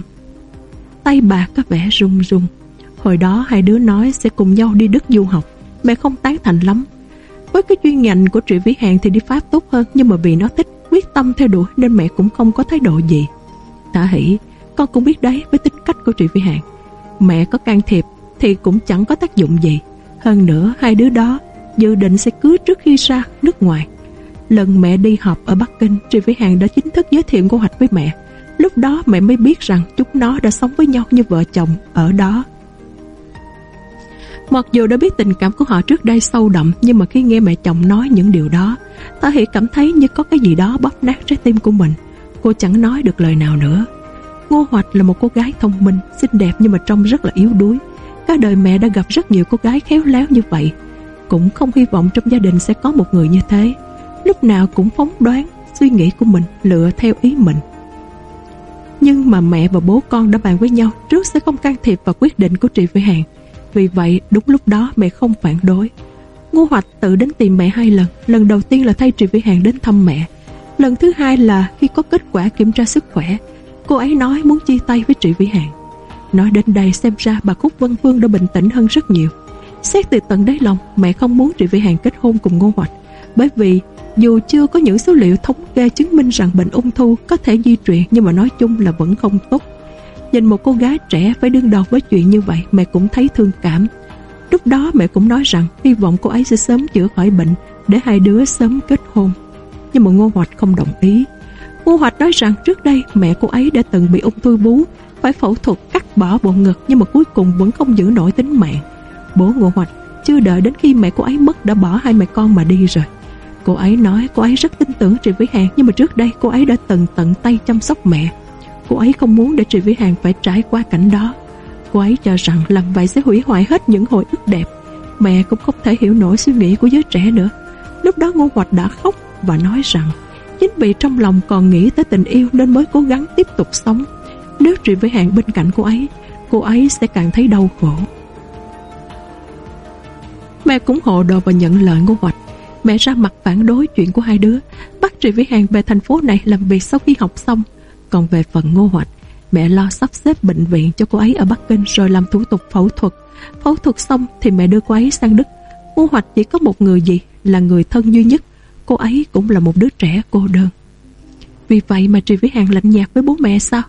Tay bà có vẻ run run. Hồi đó hai đứa nói sẽ cùng nhau đi Đức du học. Mẹ không tán thành lắm với cái chuyên ngành của Trị Vĩ Hàng thì đi Pháp tốt hơn, Nhưng mà vì nó thích quyết tâm theo đuổi Nên mẹ cũng không có thái độ gì. Thả hỷ, Con cũng biết đấy, với tính cách của Trị Vĩ Hàng. Mẹ có can thiệp thì cũng chẳng có tác dụng gì. Hơn nữa, hai đứa đó Dự định sẽ cưới trước khi ra nước ngoài. Lần mẹ đi học ở Bắc Kinh, Trị Vĩ Hàng đã chính thức giới thiệu cô hoạch với mẹ. Lúc đó mẹ mới biết rằng chúng nó đã sống với nhau như vợ chồng ở đó. Mặc dù đã biết tình cảm của họ trước đây sâu đậm, Nhưng mà khi nghe mẹ chồng nói những điều đó, Ta Hỷ cảm thấy như có cái gì đó bóp nát trái tim của mình. Cô chẳng nói được lời nào nữa. Ngô Hoạch là một cô gái thông minh, Xinh đẹp nhưng mà trông rất là yếu đuối. Cả đời mẹ đã gặp rất nhiều cô gái khéo léo như vậy. Cũng không hy vọng trong gia đình sẽ có một người như thế. Lúc nào cũng phóng đoán, Suy nghĩ của mình lựa theo ý mình. Nhưng mà mẹ và bố con đã bàn với nhau, Trước sẽ không can thiệp vào quyết định của Trị Vĩ Hàng vì vậy, đúng lúc đó mẹ không phản đối. Ngô Hoạch tự đến tìm mẹ hai lần. Lần đầu tiên là thay Trị Vĩ Hàng đến thăm mẹ. Lần thứ hai là khi có kết quả kiểm tra sức khỏe, Cô ấy nói muốn chia tay với Trị Vĩ Hàng. Nói đến đây, xem ra bà Cúc Vân Phương đã bình tĩnh hơn rất nhiều. Xét từ tận đáy lòng, Mẹ không muốn Trị Vĩ Hàng kết hôn cùng Ngô Hoạch, Bởi vì dù chưa có những số liệu thống kê chứng minh rằng bệnh ung thư có thể di truyền Nhưng mà nói chung là vẫn không tốt. Nhìn một cô gái trẻ phải đương đầu với chuyện như vậy, Mẹ cũng thấy thương cảm. Lúc đó mẹ cũng nói rằng Hy vọng cô ấy sẽ sớm chữa khỏi bệnh Để hai đứa sớm kết hôn. Nhưng mà Ngô Hoạch không đồng ý. Ngô Hoạch nói rằng trước đây mẹ cô ấy đã từng bị ung thư bú Phải phẫu thuật cắt bỏ bộ ngực Nhưng mà cuối cùng vẫn không giữ nổi tính mạng Bố Ngô Hoạch chưa đợi đến khi mẹ cô ấy mất Đã bỏ hai mẹ con mà đi rồi. Cô ấy nói cô ấy rất tin tưởng Trị Vĩ Hàng Nhưng mà trước đây cô ấy đã từng tận tay chăm sóc mẹ. Cô ấy không muốn để Trì Vĩ Hàng phải trải qua cảnh đó. Cô ấy cho rằng làm vậy sẽ hủy hoại hết những hồi ức đẹp. Mẹ cũng không thể hiểu nổi suy nghĩ của giới trẻ nữa. Lúc đó Ngô Hoạch đã khóc và nói rằng, Chính vì trong lòng còn nghĩ tới tình yêu Nên mới cố gắng tiếp tục sống. Nếu Trị Vĩ Hàng bên cạnh cô ấy Cô ấy sẽ càng thấy đau khổ. Mẹ cũng hộ đồ và nhận lời Ngô Hoạch. Mẹ ra mặt phản đối chuyện của hai đứa, Bắt Trị Vĩ Hàng về thành phố này làm việc sau khi học xong. Còn về phần Ngô Hoạch, Mẹ lo sắp xếp bệnh viện cho cô ấy ở Bắc Kinh Rồi làm thủ tục phẫu thuật. Phẫu thuật xong thì mẹ đưa cô ấy sang Đức. Ngô Hoạch chỉ có một người gì Là người thân duy nhất. Cô ấy cũng là một đứa trẻ cô đơn. Vì vậy mà Trì Vĩ Hàng lạnh nhạt với bố mẹ sao?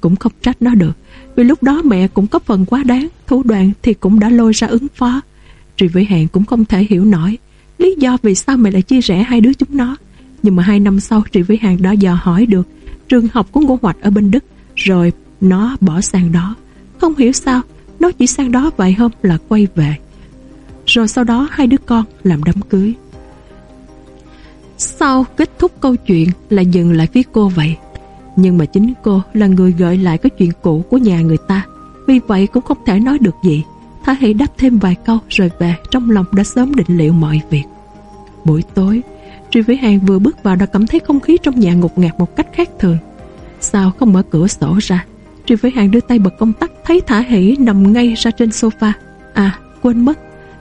Cũng không trách nó được. Vì lúc đó mẹ cũng có phần quá đáng, Thủ đoạn thì cũng đã lôi ra ứng phó. Trì Vĩ Hàng cũng không thể hiểu nổi Lý do vì sao mẹ lại chia rẽ hai đứa chúng nó. Nhưng mà hai năm sau, Trì Vĩ Hàng đã dò hỏi được Trường học của Ngô Hoạch ở bên Đức, Rồi nó bỏ sang đó. Không hiểu sao, Nó chỉ sang đó vài hôm là quay về. Rồi sau đó hai đứa con làm đám cưới. Sau kết thúc câu chuyện là dừng lại phía cô vậy. Nhưng mà chính cô là người gợi lại cái chuyện cũ của nhà người ta. Vì vậy cũng không thể nói được gì. Thả hãy đáp thêm vài câu rồi về Trong lòng đã sớm định liệu mọi việc. Buổi tối Tri Vĩ Hàng vừa bước vào đã cảm thấy không khí trong nhà ngột ngạt một cách khác thường. Sao không mở cửa sổ ra? Tri Vĩ Hàng đưa tay bật công tắc Thấy Thả Hỷ nằm ngay ra trên sofa. À quên mất.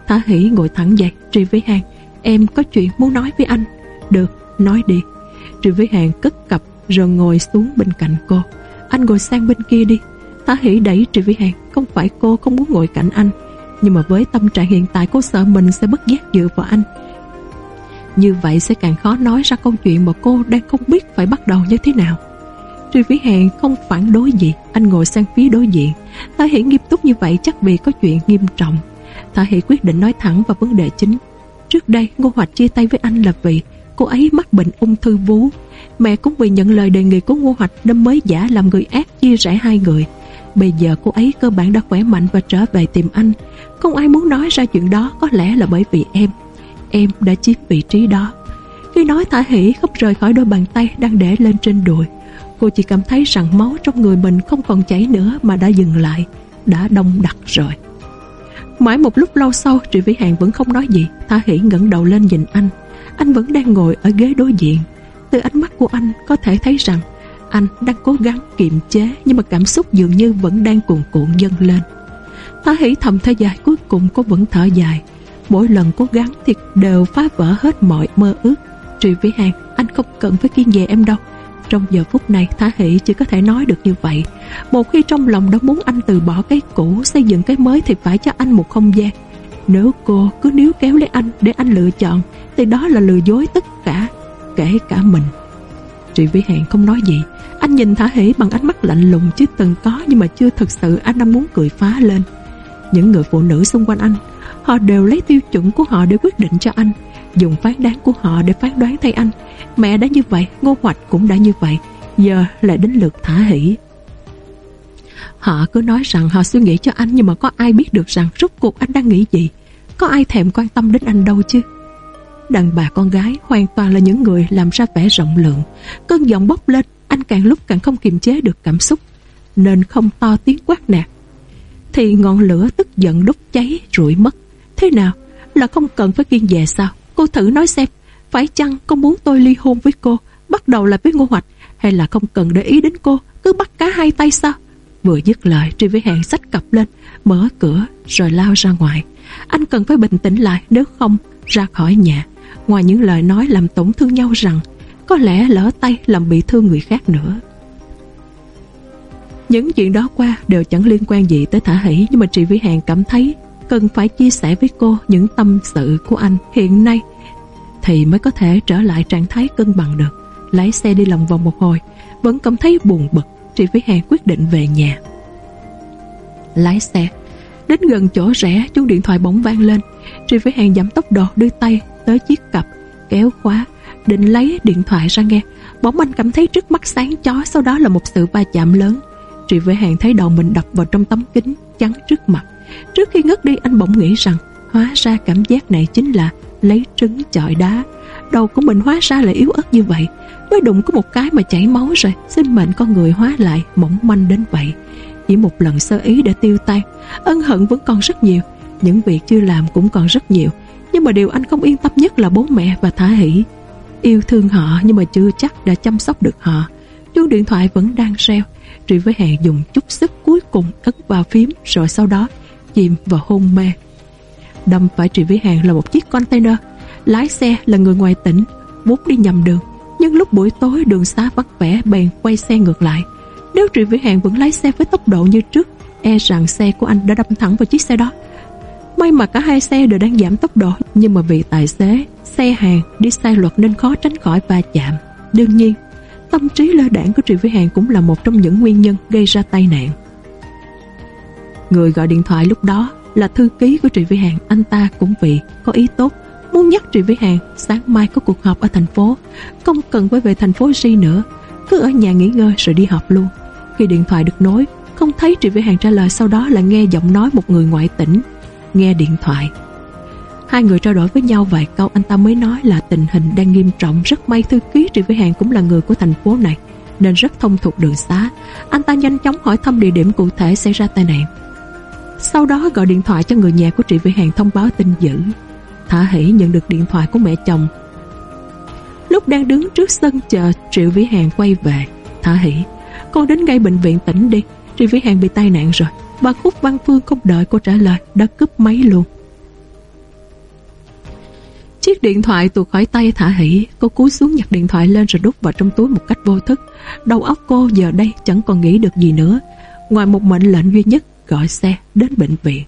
Thả Hỷ ngồi thẳng dậy. Tri Vĩ Hàng Em có chuyện muốn nói với anh. Được, nói đi. Tri Vĩ Hàng cất cặp rồi ngồi xuống bên cạnh cô. Anh ngồi sang bên kia đi. Thả hỉ đẩy tri Vĩ Hàng Không phải cô không muốn ngồi cạnh anh. Nhưng mà với tâm trạng hiện tại cô sợ mình sẽ bất giác dựa vào anh. Như vậy sẽ càng khó nói ra câu chuyện mà cô đang không biết phải bắt đầu như thế nào Truy Vĩ Hẹn không phản đối gì, Anh ngồi sang phía đối diện Thả Hỷ nghiêm túc như vậy chắc vì có chuyện nghiêm trọng Thả Hỷ quyết định nói thẳng vào vấn đề chính Trước đây, Ngô Hoạch chia tay với anh là vì cô ấy mắc bệnh ung thư vú. Mẹ cũng vì nhận lời đề nghị của Ngô Hoạch nên mới giả làm người ác, chia rẽ hai người. Bây giờ cô ấy cơ bản đã khỏe mạnh và trở về tìm anh. Không ai muốn nói ra chuyện đó, có lẽ là bởi vì em. Em đã chiếm vị trí đó. Khi nói Thả Hỷ không rời khỏi đôi bàn tay đang để lên trên đùi. Cô chỉ cảm thấy rằng máu trong người mình không còn chảy nữa mà đã dừng lại, đã đông đặc rồi. Mãi một lúc lâu sau Trị Vĩ Hàng vẫn không nói gì Thả Hỷ ngẩng đầu lên nhìn anh anh vẫn đang ngồi ở ghế đối diện Từ ánh mắt của anh có thể thấy rằng Anh đang cố gắng kiềm chế Nhưng mà cảm xúc dường như vẫn đang cuồn cuộn dâng lên Thả hỉ thầm thở dài cuối cùng cô vẫn thở dài Mỗi lần cố gắng thì đều phá vỡ hết mọi mơ ước. Trị với hàng Anh không cần phải kiên về em đâu. Trong giờ phút này, Thả hỷ chỉ có thể nói được như vậy. Một khi trong lòng đã muốn anh từ bỏ cái cũ, Xây dựng cái mới thì phải cho anh một không gian. Nếu cô cứ níu kéo lấy anh Để anh lựa chọn, thì đó là lừa dối tất cả, Kể cả mình. Trị Vĩ Hẹn không nói gì. Anh nhìn Thả Hỷ bằng ánh mắt lạnh lùng chứ từng có Nhưng mà chưa thực sự anh đang muốn cười phá lên. Những người phụ nữ xung quanh anh Họ đều lấy tiêu chuẩn của họ để quyết định cho anh, Dùng phán đoán của họ để phán đoán thay anh. Mẹ đã như vậy, Ngô Hoạch cũng đã như vậy, Giờ lại đến lượt Thả Hỷ Họ cứ nói rằng họ suy nghĩ cho anh Nhưng mà có ai biết được rằng rốt cuộc anh đang nghĩ gì? Có ai thèm quan tâm đến anh đâu chứ? Đàn bà con gái hoàn toàn là những người làm ra vẻ rộng lượng. Cơn giọng bốc lên, Anh càng lúc càng không kiềm chế được cảm xúc, Nên không to tiếng quát nạt. Thì ngọn lửa tức giận đốt cháy, rủi mất. Thế nào? Là không cần phải kiên về sao? Cô thử nói xem. Phải chăng cô muốn tôi ly hôn với cô, Bắt đầu là với ngô hoạch, Hay là không cần để ý đến cô, Cứ bắt cá hai tay sao? Vừa dứt lời, Tri với hàng sách cặp lên, Mở cửa, rồi lao ra ngoài. Anh cần phải bình tĩnh lại, Nếu không, ra khỏi nhà. Ngoài những lời nói làm tổn thương nhau rằng, Có lẽ lỡ tay làm bị thương người khác nữa. Những chuyện đó qua đều chẳng liên quan gì tới Thả Hỷ, Nhưng mà Trị Vĩ Hàng cảm thấy Cần phải chia sẻ với cô những tâm sự của anh hiện nay Thì mới có thể trở lại trạng thái cân bằng được. Lái xe đi lòng vòng một hồi, Vẫn cảm thấy buồn bực Trị Vĩ Hàng quyết định về nhà. Lái xe, Đến gần chỗ rẽ chuông điện thoại bỗng vang lên. Trị Vĩ Hàng giảm tốc độ đưa tay tới chiếc cặp, kéo khóa, định lấy điện thoại ra nghe. Bỗng anh cảm thấy trước mắt sáng chói, sau đó là một sự va chạm lớn. Trị với hàng thấy đầu mình đập vào trong tấm kính chắn trước mặt trước khi ngất đi, anh bỗng nghĩ rằng hóa ra cảm giác này chính là lấy trứng chọi đá. Đầu của mình hóa ra là yếu ớt như vậy mới đụng có một cái mà chảy máu rồi sinh mệnh con người hóa lại, mỏng manh đến vậy. Chỉ một lần sơ ý đã tiêu tan, ân hận vẫn còn rất nhiều, những việc chưa làm cũng còn rất nhiều. Nhưng mà điều anh không yên tâm nhất là bố mẹ và Thả Hỷ Yêu thương họ nhưng mà chưa chắc đã chăm sóc được họ. Chuông điện thoại vẫn đang reo Trị với hè dùng chút sức cuối cùng ấn vào phím, Rồi sau đó chìm và hôn mê. Đâm phải Trị vĩ Hàng là một chiếc container. Lái xe là người ngoài tỉnh Vốn đi nhầm đường. Nhưng lúc buổi tối, đường xá vắng vẻ, bèn quay xe ngược lại. Nếu Trị Vĩ Hàng vẫn lái xe với tốc độ như trước E rằng xe của anh đã đâm thẳng vào chiếc xe đó. May mà cả hai xe đều đang giảm tốc độ, Nhưng mà vì tài xế, Xe hàng đi sai luật nên khó tránh khỏi va chạm. Đương nhiên, Tâm trí lơ đảng của Trị Vĩ Hàng cũng là một trong những nguyên nhân gây ra tai nạn. Người gọi điện thoại lúc đó là thư ký của Trị Vĩ Hàng, Anh ta cũng vì có ý tốt, Muốn nhắc Trị Vĩ Hàng sáng mai có cuộc họp ở thành phố, Không cần phải về thành phố G nữa, Cứ ở nhà nghỉ ngơi rồi đi họp luôn. Khi điện thoại được nối, Không thấy Trị Vĩ Hàng trả lời, Sau đó là nghe giọng nói một người ngoại tỉnh, Nghe điện thoại. Hai người trao đổi với nhau vài câu, Anh ta mới nói là tình hình đang nghiêm trọng, Rất may thư ký Trị Vĩ Hàng cũng là người của thành phố này, Nên rất thông thuộc đường xá. Anh ta nhanh chóng hỏi thăm địa điểm cụ thể xảy ra tai nạn. Sau đó gọi điện thoại cho người nhà của Trị Vĩ Hàng thông báo tin dữ. Thả Hỷ nhận được điện thoại của mẹ chồng. Lúc đang đứng trước sân chờ Triệu Vĩ Hàng quay về, Thả Hỷ, Con đến ngay bệnh viện tỉnh đi Triệu Vĩ Hàng bị tai nạn rồi Bà Khúc Văn Phương không đợi cô trả lời, Đã cướp máy luôn. Chiếc điện thoại tuột khỏi tay Thả Hỷ, Cô cúi xuống nhặt điện thoại lên rồi đút vào trong túi một cách vô thức. Đầu óc cô giờ đây chẳng còn nghĩ được gì nữa. Ngoài một mệnh lệnh duy nhất Gọi xe đến bệnh viện.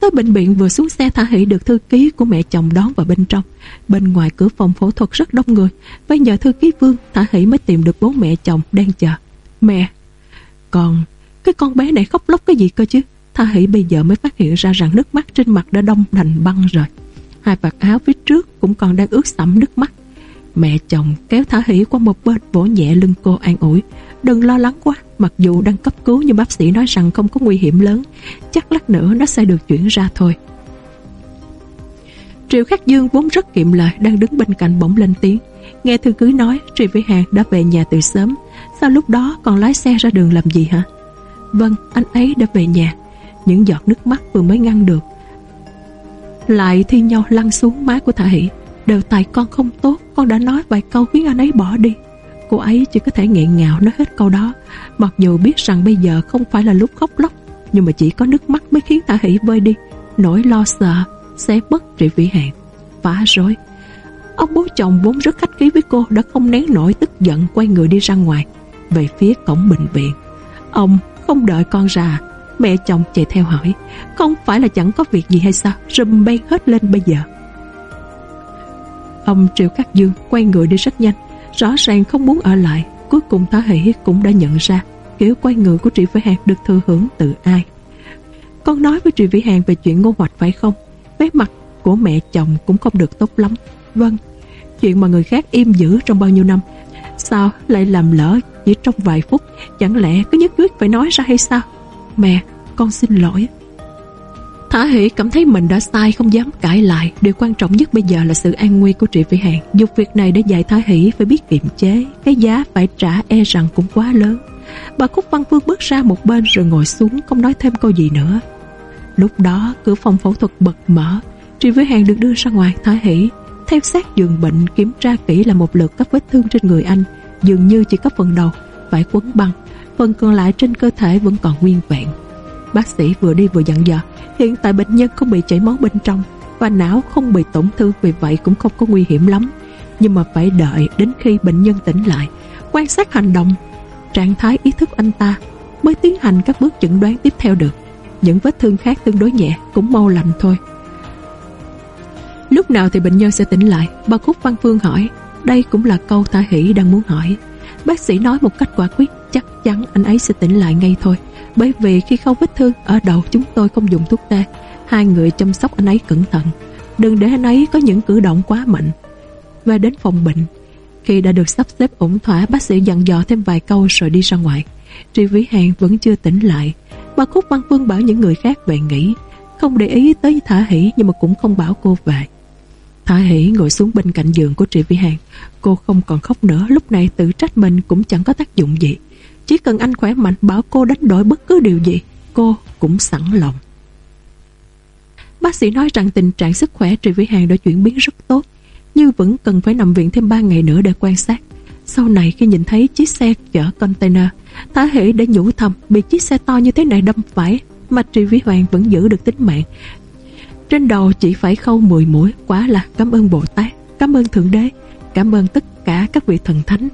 Tới bệnh viện vừa xuống xe Thả Hỷ được thư ký của mẹ chồng đón vào bên trong. Bên ngoài cửa phòng phẫu thuật rất đông người. Với nhờ thư ký Vương Thả Hỷ mới tìm được bố mẹ chồng đang chờ. Mẹ, Còn cái con bé này khóc lóc cái gì cơ chứ? Thả Hỷ bây giờ mới phát hiện ra rằng nước mắt trên mặt đã đông thành băng rồi. Hai vạt áo phía trước cũng còn đang ướt sẫm nước mắt. Mẹ chồng kéo Thả Hỷ qua một bên vỗ nhẹ lưng cô an ủi. Đừng lo lắng quá. Mặc dù đang cấp cứu, nhưng bác sĩ nói rằng không có nguy hiểm lớn. Chắc lát nữa nó sẽ được chuyển ra thôi. Triệu Khắc Dương vốn rất kiệm lời, Đang đứng bên cạnh bỗng lên tiếng. Nghe thư cưới nói Triệu Vĩ Hàng đã về nhà từ sớm. Sao lúc đó còn lái xe ra đường làm gì hả? Vâng anh ấy đã về nhà. Những giọt nước mắt vừa mới ngăn được. Lại thi nhau lăn xuống má của Thả Hỷ. Đều tại con không tốt, Con đã nói vài câu khiến anh ấy bỏ đi. Cô ấy chỉ có thể nghẹn ngào nói hết câu đó. Mặc dù biết rằng bây giờ không phải là lúc khóc lóc, Nhưng mà chỉ có nước mắt mới khiến Thả Hỷ vơi đi. Nỗi lo sợ Sẽ bất trị vĩ hạn Phá rối. Ông bố chồng vốn rất khách khí với cô Đã không nén nổi tức giận quay người đi ra ngoài. Về phía cổng bệnh viện, Ông không đợi con ra, Mẹ chồng chạy theo hỏi, Không phải là chẳng có việc gì hay sao? Rùm bay hết lên bây giờ. Ông Triệu Cát Dương quay người đi rất nhanh. Rõ ràng không muốn ở lại, Cuối cùng Thả Hỷ cũng đã nhận ra, Kiểu quay người của Trị Vĩ Hàng được thừa hưởng từ ai. Con nói với Trị Vĩ Hàng về chuyện ngô hoạch phải không? Vé mặt của mẹ chồng cũng không được tốt lắm. Vâng Chuyện mà người khác im giữ trong bao nhiêu năm, Sao lại làm lỡ chỉ trong vài phút? Chẳng lẽ cứ nhất quyết phải nói ra hay sao? Mẹ, con xin lỗi. Thả Hỷ cảm thấy mình đã sai, không dám cãi lại. Điều quan trọng nhất bây giờ là sự an nguy của Trị Vĩ Hàng Dục việc này để dạy Thả Hỷ phải biết kiềm chế. Cái giá phải trả e rằng cũng quá lớn. Bà Cúc Văn Phương bước ra một bên rồi ngồi xuống, Không nói thêm câu gì nữa. Lúc đó, cửa phòng phẫu thuật bật mở. Trị Vĩ Hàng được đưa ra ngoài, Thả Hỷ Theo sát giường bệnh, kiểm tra kỹ là một lượt các vết thương trên người anh. Dường như chỉ có phần đầu Phải quấn băng. Phần còn lại trên cơ thể vẫn còn nguyên vẹn. Bác sĩ vừa đi vừa dặn dò, Hiện tại bệnh nhân không bị chảy máu bên trong Và não không bị tổn thương, Vì vậy cũng không có nguy hiểm lắm. Nhưng mà phải đợi đến khi bệnh nhân tỉnh lại, Quan sát hành động, Trạng thái ý thức anh ta Mới tiến hành các bước chẩn đoán tiếp theo được. Những vết thương khác tương đối nhẹ, Cũng mau lành thôi. Lúc nào thì bệnh nhân sẽ tỉnh lại? Bà Khúc Văn Phương hỏi. Đây cũng là câu Thả Hỷ đang muốn hỏi. Bác sĩ nói một cách quả quyết. Chắc chắn anh ấy sẽ tỉnh lại ngay thôi. Bởi vì khi khâu vết thương ở đầu chúng tôi không dùng thuốc tê, Hai người chăm sóc anh ấy cẩn thận. Đừng để anh ấy có những cử động quá mạnh. Và đến phòng bệnh, Khi đã được sắp xếp ổn thỏa, Bác sĩ dặn dò thêm vài câu rồi đi ra ngoài. Tri Vĩ Hàng vẫn chưa tỉnh lại. Bà Khúc Văn Phương bảo những người khác về nghỉ. Không để ý tới Thả Hỷ Nhưng mà cũng không bảo cô về. Thả Hỷ ngồi xuống bên cạnh giường của tri Vĩ Hàng Cô không còn khóc nữa. Lúc này tự trách mình cũng chẳng có tác dụng gì chỉ cần anh khỏe mạnh, bảo cô đánh đổi bất cứ điều gì, Cô cũng sẵn lòng. Bác sĩ nói rằng tình trạng sức khỏe Trị Vĩ Hàng đã chuyển biến rất tốt, nhưng vẫn cần phải nằm viện thêm 3 ngày nữa để quan sát. Sau này khi nhìn thấy chiếc xe chở container, Thả hỷ đã nhủ thầm, Bị chiếc xe to như thế này đâm phải Mà Tri Vĩ Hoàng vẫn giữ được tính mạng. Trên đầu chỉ phải khâu 10 mũi, Quá là cảm ơn Bồ Tát, Cảm ơn Thượng Đế. Cảm ơn tất cả các vị thần thánh.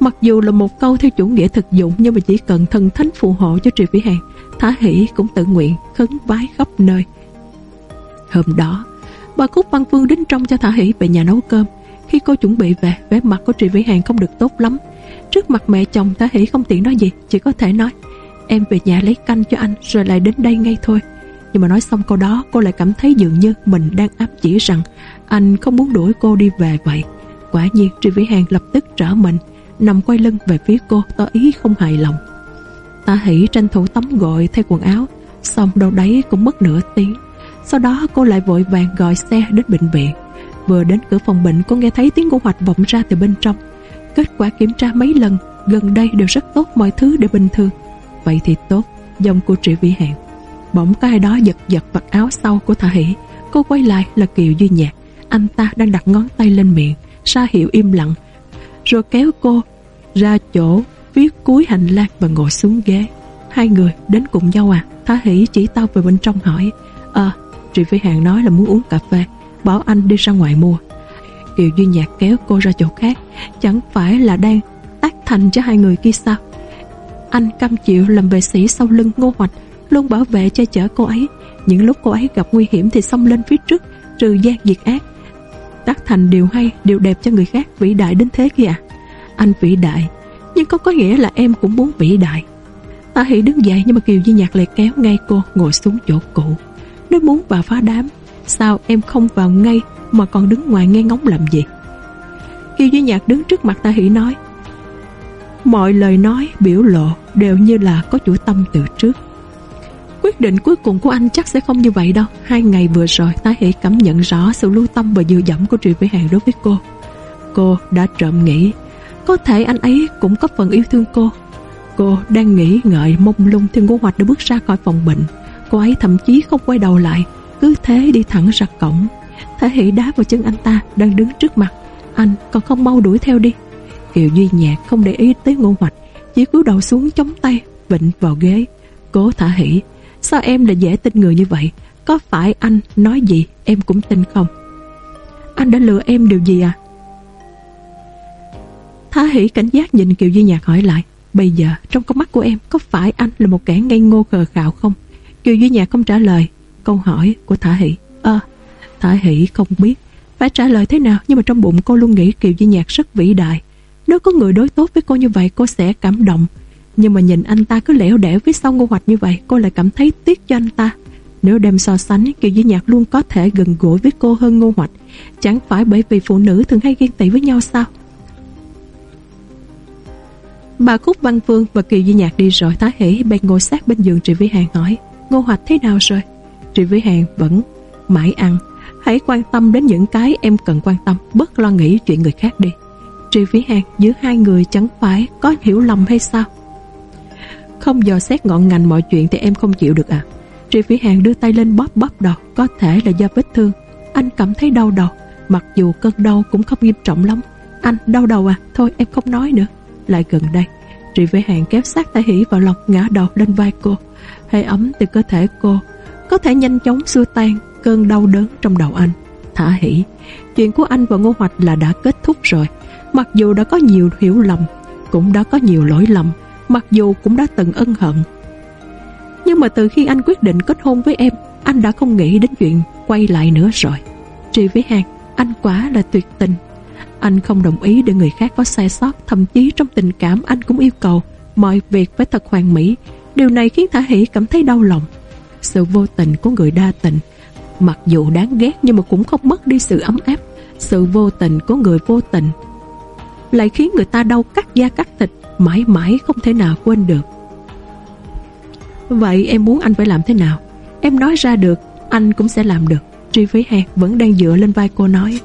Mặc dù là một câu theo chủ nghĩa thực dụng, Nhưng mà chỉ cần thần thánh phù hộ cho Triệu Vĩ Hàng, Thả hỷ cũng tự nguyện khấn vái khắp nơi. Hôm đó, Bà Cúc Văn Phương đến trong cho Thả hỷ về nhà nấu cơm. Khi cô chuẩn bị về, vẻ mặt của Triệu Vĩ Hàng không được tốt lắm. Trước mặt mẹ chồng Thả hỷ không tiện nói gì, Chỉ có thể nói, Em về nhà lấy canh cho anh, rồi lại đến đây ngay thôi. Nhưng mà nói xong câu đó, Cô lại cảm thấy dường như mình đang áp chỉ rằng Anh không muốn đuổi cô đi về vậy. Quả nhiên, Tri Vĩ Hàng lập tức trở mình, Nằm quay lưng về phía cô, tỏ ý không hài lòng. Tạ hỷ tranh thủ tắm gội thay quần áo, Xong đâu đấy cũng mất nửa tiếng. Sau đó, cô lại vội vàng gọi xe đến bệnh viện. Vừa đến cửa phòng bệnh, Cô nghe thấy tiếng ngũ hoạch vọng ra từ bên trong. Kết quả kiểm tra mấy lần, Gần đây đều rất tốt mọi thứ đều bình thường. Vậy thì tốt Dòng của Tri Vĩ Hạn Bỗng có ai đó giật giật vật áo sau của Thả Hỷ. Cô quay lại là Kiều Duy Nhạc. Anh ta đang đặt ngón tay lên miệng ra hiệu im lặng rồi kéo cô ra chỗ phía cuối hành lang và ngồi xuống ghế. Hai người đến cùng nhau à? Thá hỷ chỉ tao về bên trong hỏi. Ờ, à, Trị Phi Hàng nói là muốn uống cà phê Bảo anh đi ra ngoài mua. Kiều Duy Nhạc kéo cô ra chỗ khác. Chẳng phải là đang tác thành cho hai người kia sao? Anh cam chịu làm vệ sĩ sau lưng ngô hoạch Luôn bảo vệ che chở cô ấy. Những lúc cô ấy gặp nguy hiểm thì xông lên phía trước Trừ gian diệt ác tác thành điều hay, điều đẹp cho người khác vĩ đại đến thế kìa. Anh vĩ đại, nhưng có có nghĩa là em cũng muốn vĩ đại. Ta hỷ đứng dậy nhưng mà Kiều Di Nhạc lại kéo ngay cô ngồi xuống chỗ cũ. Nếu muốn vào phá đám, sao em không vào ngay mà còn đứng ngoài nghe ngóng làm gì? Kiều duy Nhạc đứng trước mặt Ta hỷ nói Mọi lời nói, biểu lộ đều như là có chủ tâm từ trước. Quyết định cuối cùng của anh chắc sẽ không như vậy đâu. Hai ngày vừa rồi, thái Hỷ cảm nhận rõ sự lưu tâm và dựa dẫm của Triệu Vĩ Hàng đối với cô. Cô đã trộm nghĩ. Có thể anh ấy cũng có phần yêu thương cô. Cô đang nghĩ ngợi mông lung Thiên ngô hoạch đã bước ra khỏi phòng bệnh. Cô ấy thậm chí không quay đầu lại, Cứ thế đi thẳng ra cổng. Thái Hỷ đá vào chân anh ta, đang đứng trước mặt. Anh còn không mau đuổi theo đi. Kiều Duy Nhạc không để ý tới ngô hoạch, Chỉ cúi đầu xuống chống tay Vịnh vào ghế. Cố thả hỷ Sao em lại dễ tin người như vậy? Có phải anh nói gì em cũng tin không? Anh đã lừa em điều gì à? Thá hỷ cảnh giác nhìn Kiều Duy Nhạc hỏi lại Bây giờ trong con mắt của em Có phải anh là một kẻ ngây ngô khờ khạo không? Kiều Duy Nhạc không trả lời Câu hỏi của Thả Hỷ. Ơ à, Thả Hỷ không biết Phải trả lời thế nào Nhưng mà trong bụng cô luôn nghĩ Kiều Duy Nhạc rất vĩ đại. Nếu có người đối tốt với cô như vậy Cô sẽ cảm động nhưng mà nhìn anh ta cứ lẻo đẻo phía sau ngô hoạch như vậy, Cô lại cảm thấy tiếc cho anh ta. Nếu đem so sánh Kiều Duy Nhạc luôn có thể gần gũi với cô hơn ngô hoạch. Chẳng phải bởi vì phụ nữ thường hay ghen tị với nhau sao? Bà Cúc Văn Phương và Kiều Duy Nhạc đi rồi Thái Hỷ bèn ngồi sát bên giường Trị Vĩ Hàng hỏi, Ngô Hoạch thế nào rồi? Trị Vĩ Hàng vẫn mãi ăn, Hãy quan tâm đến những cái em cần quan tâm, Bớt lo nghĩ chuyện người khác đi. Trị Vĩ Hàng, giữa hai người chẳng phải có hiểu lầm hay sao? Không dò xét ngọn ngành mọi chuyện thì em không chịu được à. Tri Phỉ Hàng đưa tay lên bóp bóp đầu Có thể là do vết thương. Anh cảm thấy đau đầu Mặc dù cơn đau cũng không nghiêm trọng lắm. Anh, đau đầu à? Thôi, em không nói nữa. Lại gần đây Tri Phỉ Hàng kéo sát tay hỉ vào lòng, ngã đầu lên vai cô. Hơi ấm từ cơ thể cô, Có thể nhanh chóng xua tan Cơn đau đớn trong đầu anh. Thả hỉ Chuyện của anh và Ngô Hoạch là đã kết thúc rồi. Mặc dù đã có nhiều hiểu lầm, Cũng đã có nhiều lỗi lầm Mặc dù cũng đã từng ân hận. Nhưng mà từ khi anh quyết định kết hôn với em, Anh đã không nghĩ đến chuyện quay lại nữa rồi. Tri với Hàng, Anh quá là tuyệt tình. Anh không đồng ý để người khác có sai sót, Thậm chí trong tình cảm anh cũng yêu cầu Mọi việc phải thật hoàn mỹ. Điều này khiến Thả Hỷ cảm thấy đau lòng. Sự vô tình của người đa tình, Mặc dù đáng ghét nhưng mà cũng không mất đi sự ấm áp. Sự vô tình của người vô tình Lại khiến người ta đau cắt da cắt thịt mãi mãi không thể nào quên được. Vậy em muốn anh phải làm thế nào? Em nói ra được, anh cũng sẽ làm được. Tri Vĩ Hạc vẫn đang dựa lên vai cô nói.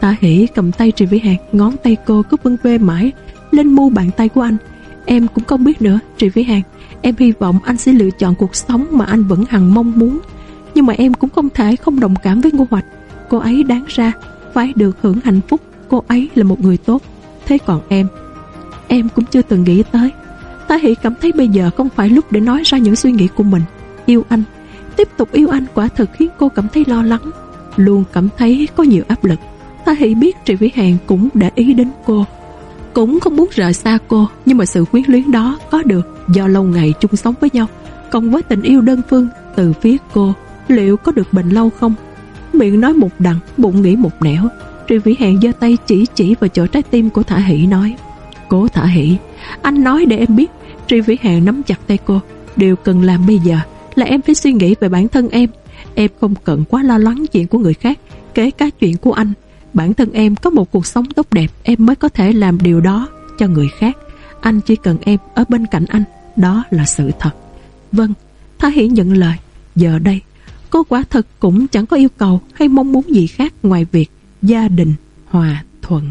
Tạ Hỷ cầm tay Tri Vĩ Hạc, ngón tay cô cứ vân vê mãi lên mu bàn tay của anh. Em cũng không biết nữa, Tri Vĩ Hạc. Em hy vọng anh sẽ lựa chọn cuộc sống mà anh vẫn hằng mong muốn. Nhưng mà em cũng không thể không đồng cảm với Ngô Hoạch. Cô ấy đáng ra phải được hưởng hạnh phúc Cô ấy là một người tốt Thế còn em Em cũng chưa từng nghĩ tới. Tá Hỷ cảm thấy bây giờ không phải lúc để nói ra những suy nghĩ của mình. Yêu anh. Tiếp tục yêu anh quả thực khiến cô cảm thấy lo lắng. Luôn cảm thấy có nhiều áp lực. Tá Hỷ biết Trị Vĩ Hàng cũng để ý đến cô. Cũng không muốn rời xa cô, Nhưng mà sự quyến luyến đó có được Do lâu ngày chung sống với nhau. Cộng với tình yêu đơn phương từ phía cô, Liệu có được bền lâu không? Miệng nói một đằng, Bụng nghĩ một nẻo. Trị Vĩ Hàng giơ tay chỉ chỉ vào chỗ trái tim của Thả Hỷ nói. Cố Thả hỉ. Anh nói để em biết Tri Vĩ Hàng nắm chặt tay cô. Điều cần làm bây giờ là em phải suy nghĩ về bản thân em. Em không cần quá lo lắng chuyện của người khác Kể cả chuyện của anh. Bản thân em có một cuộc sống tốt đẹp Em mới có thể làm điều đó cho người khác. Anh chỉ cần em ở bên cạnh anh Đó là sự thật. Vâng, Thả Hỷ nhận lời. Giờ đây, cô quả thật cũng chẳng có yêu cầu Hay mong muốn gì khác ngoài việc Gia đình hòa thuận.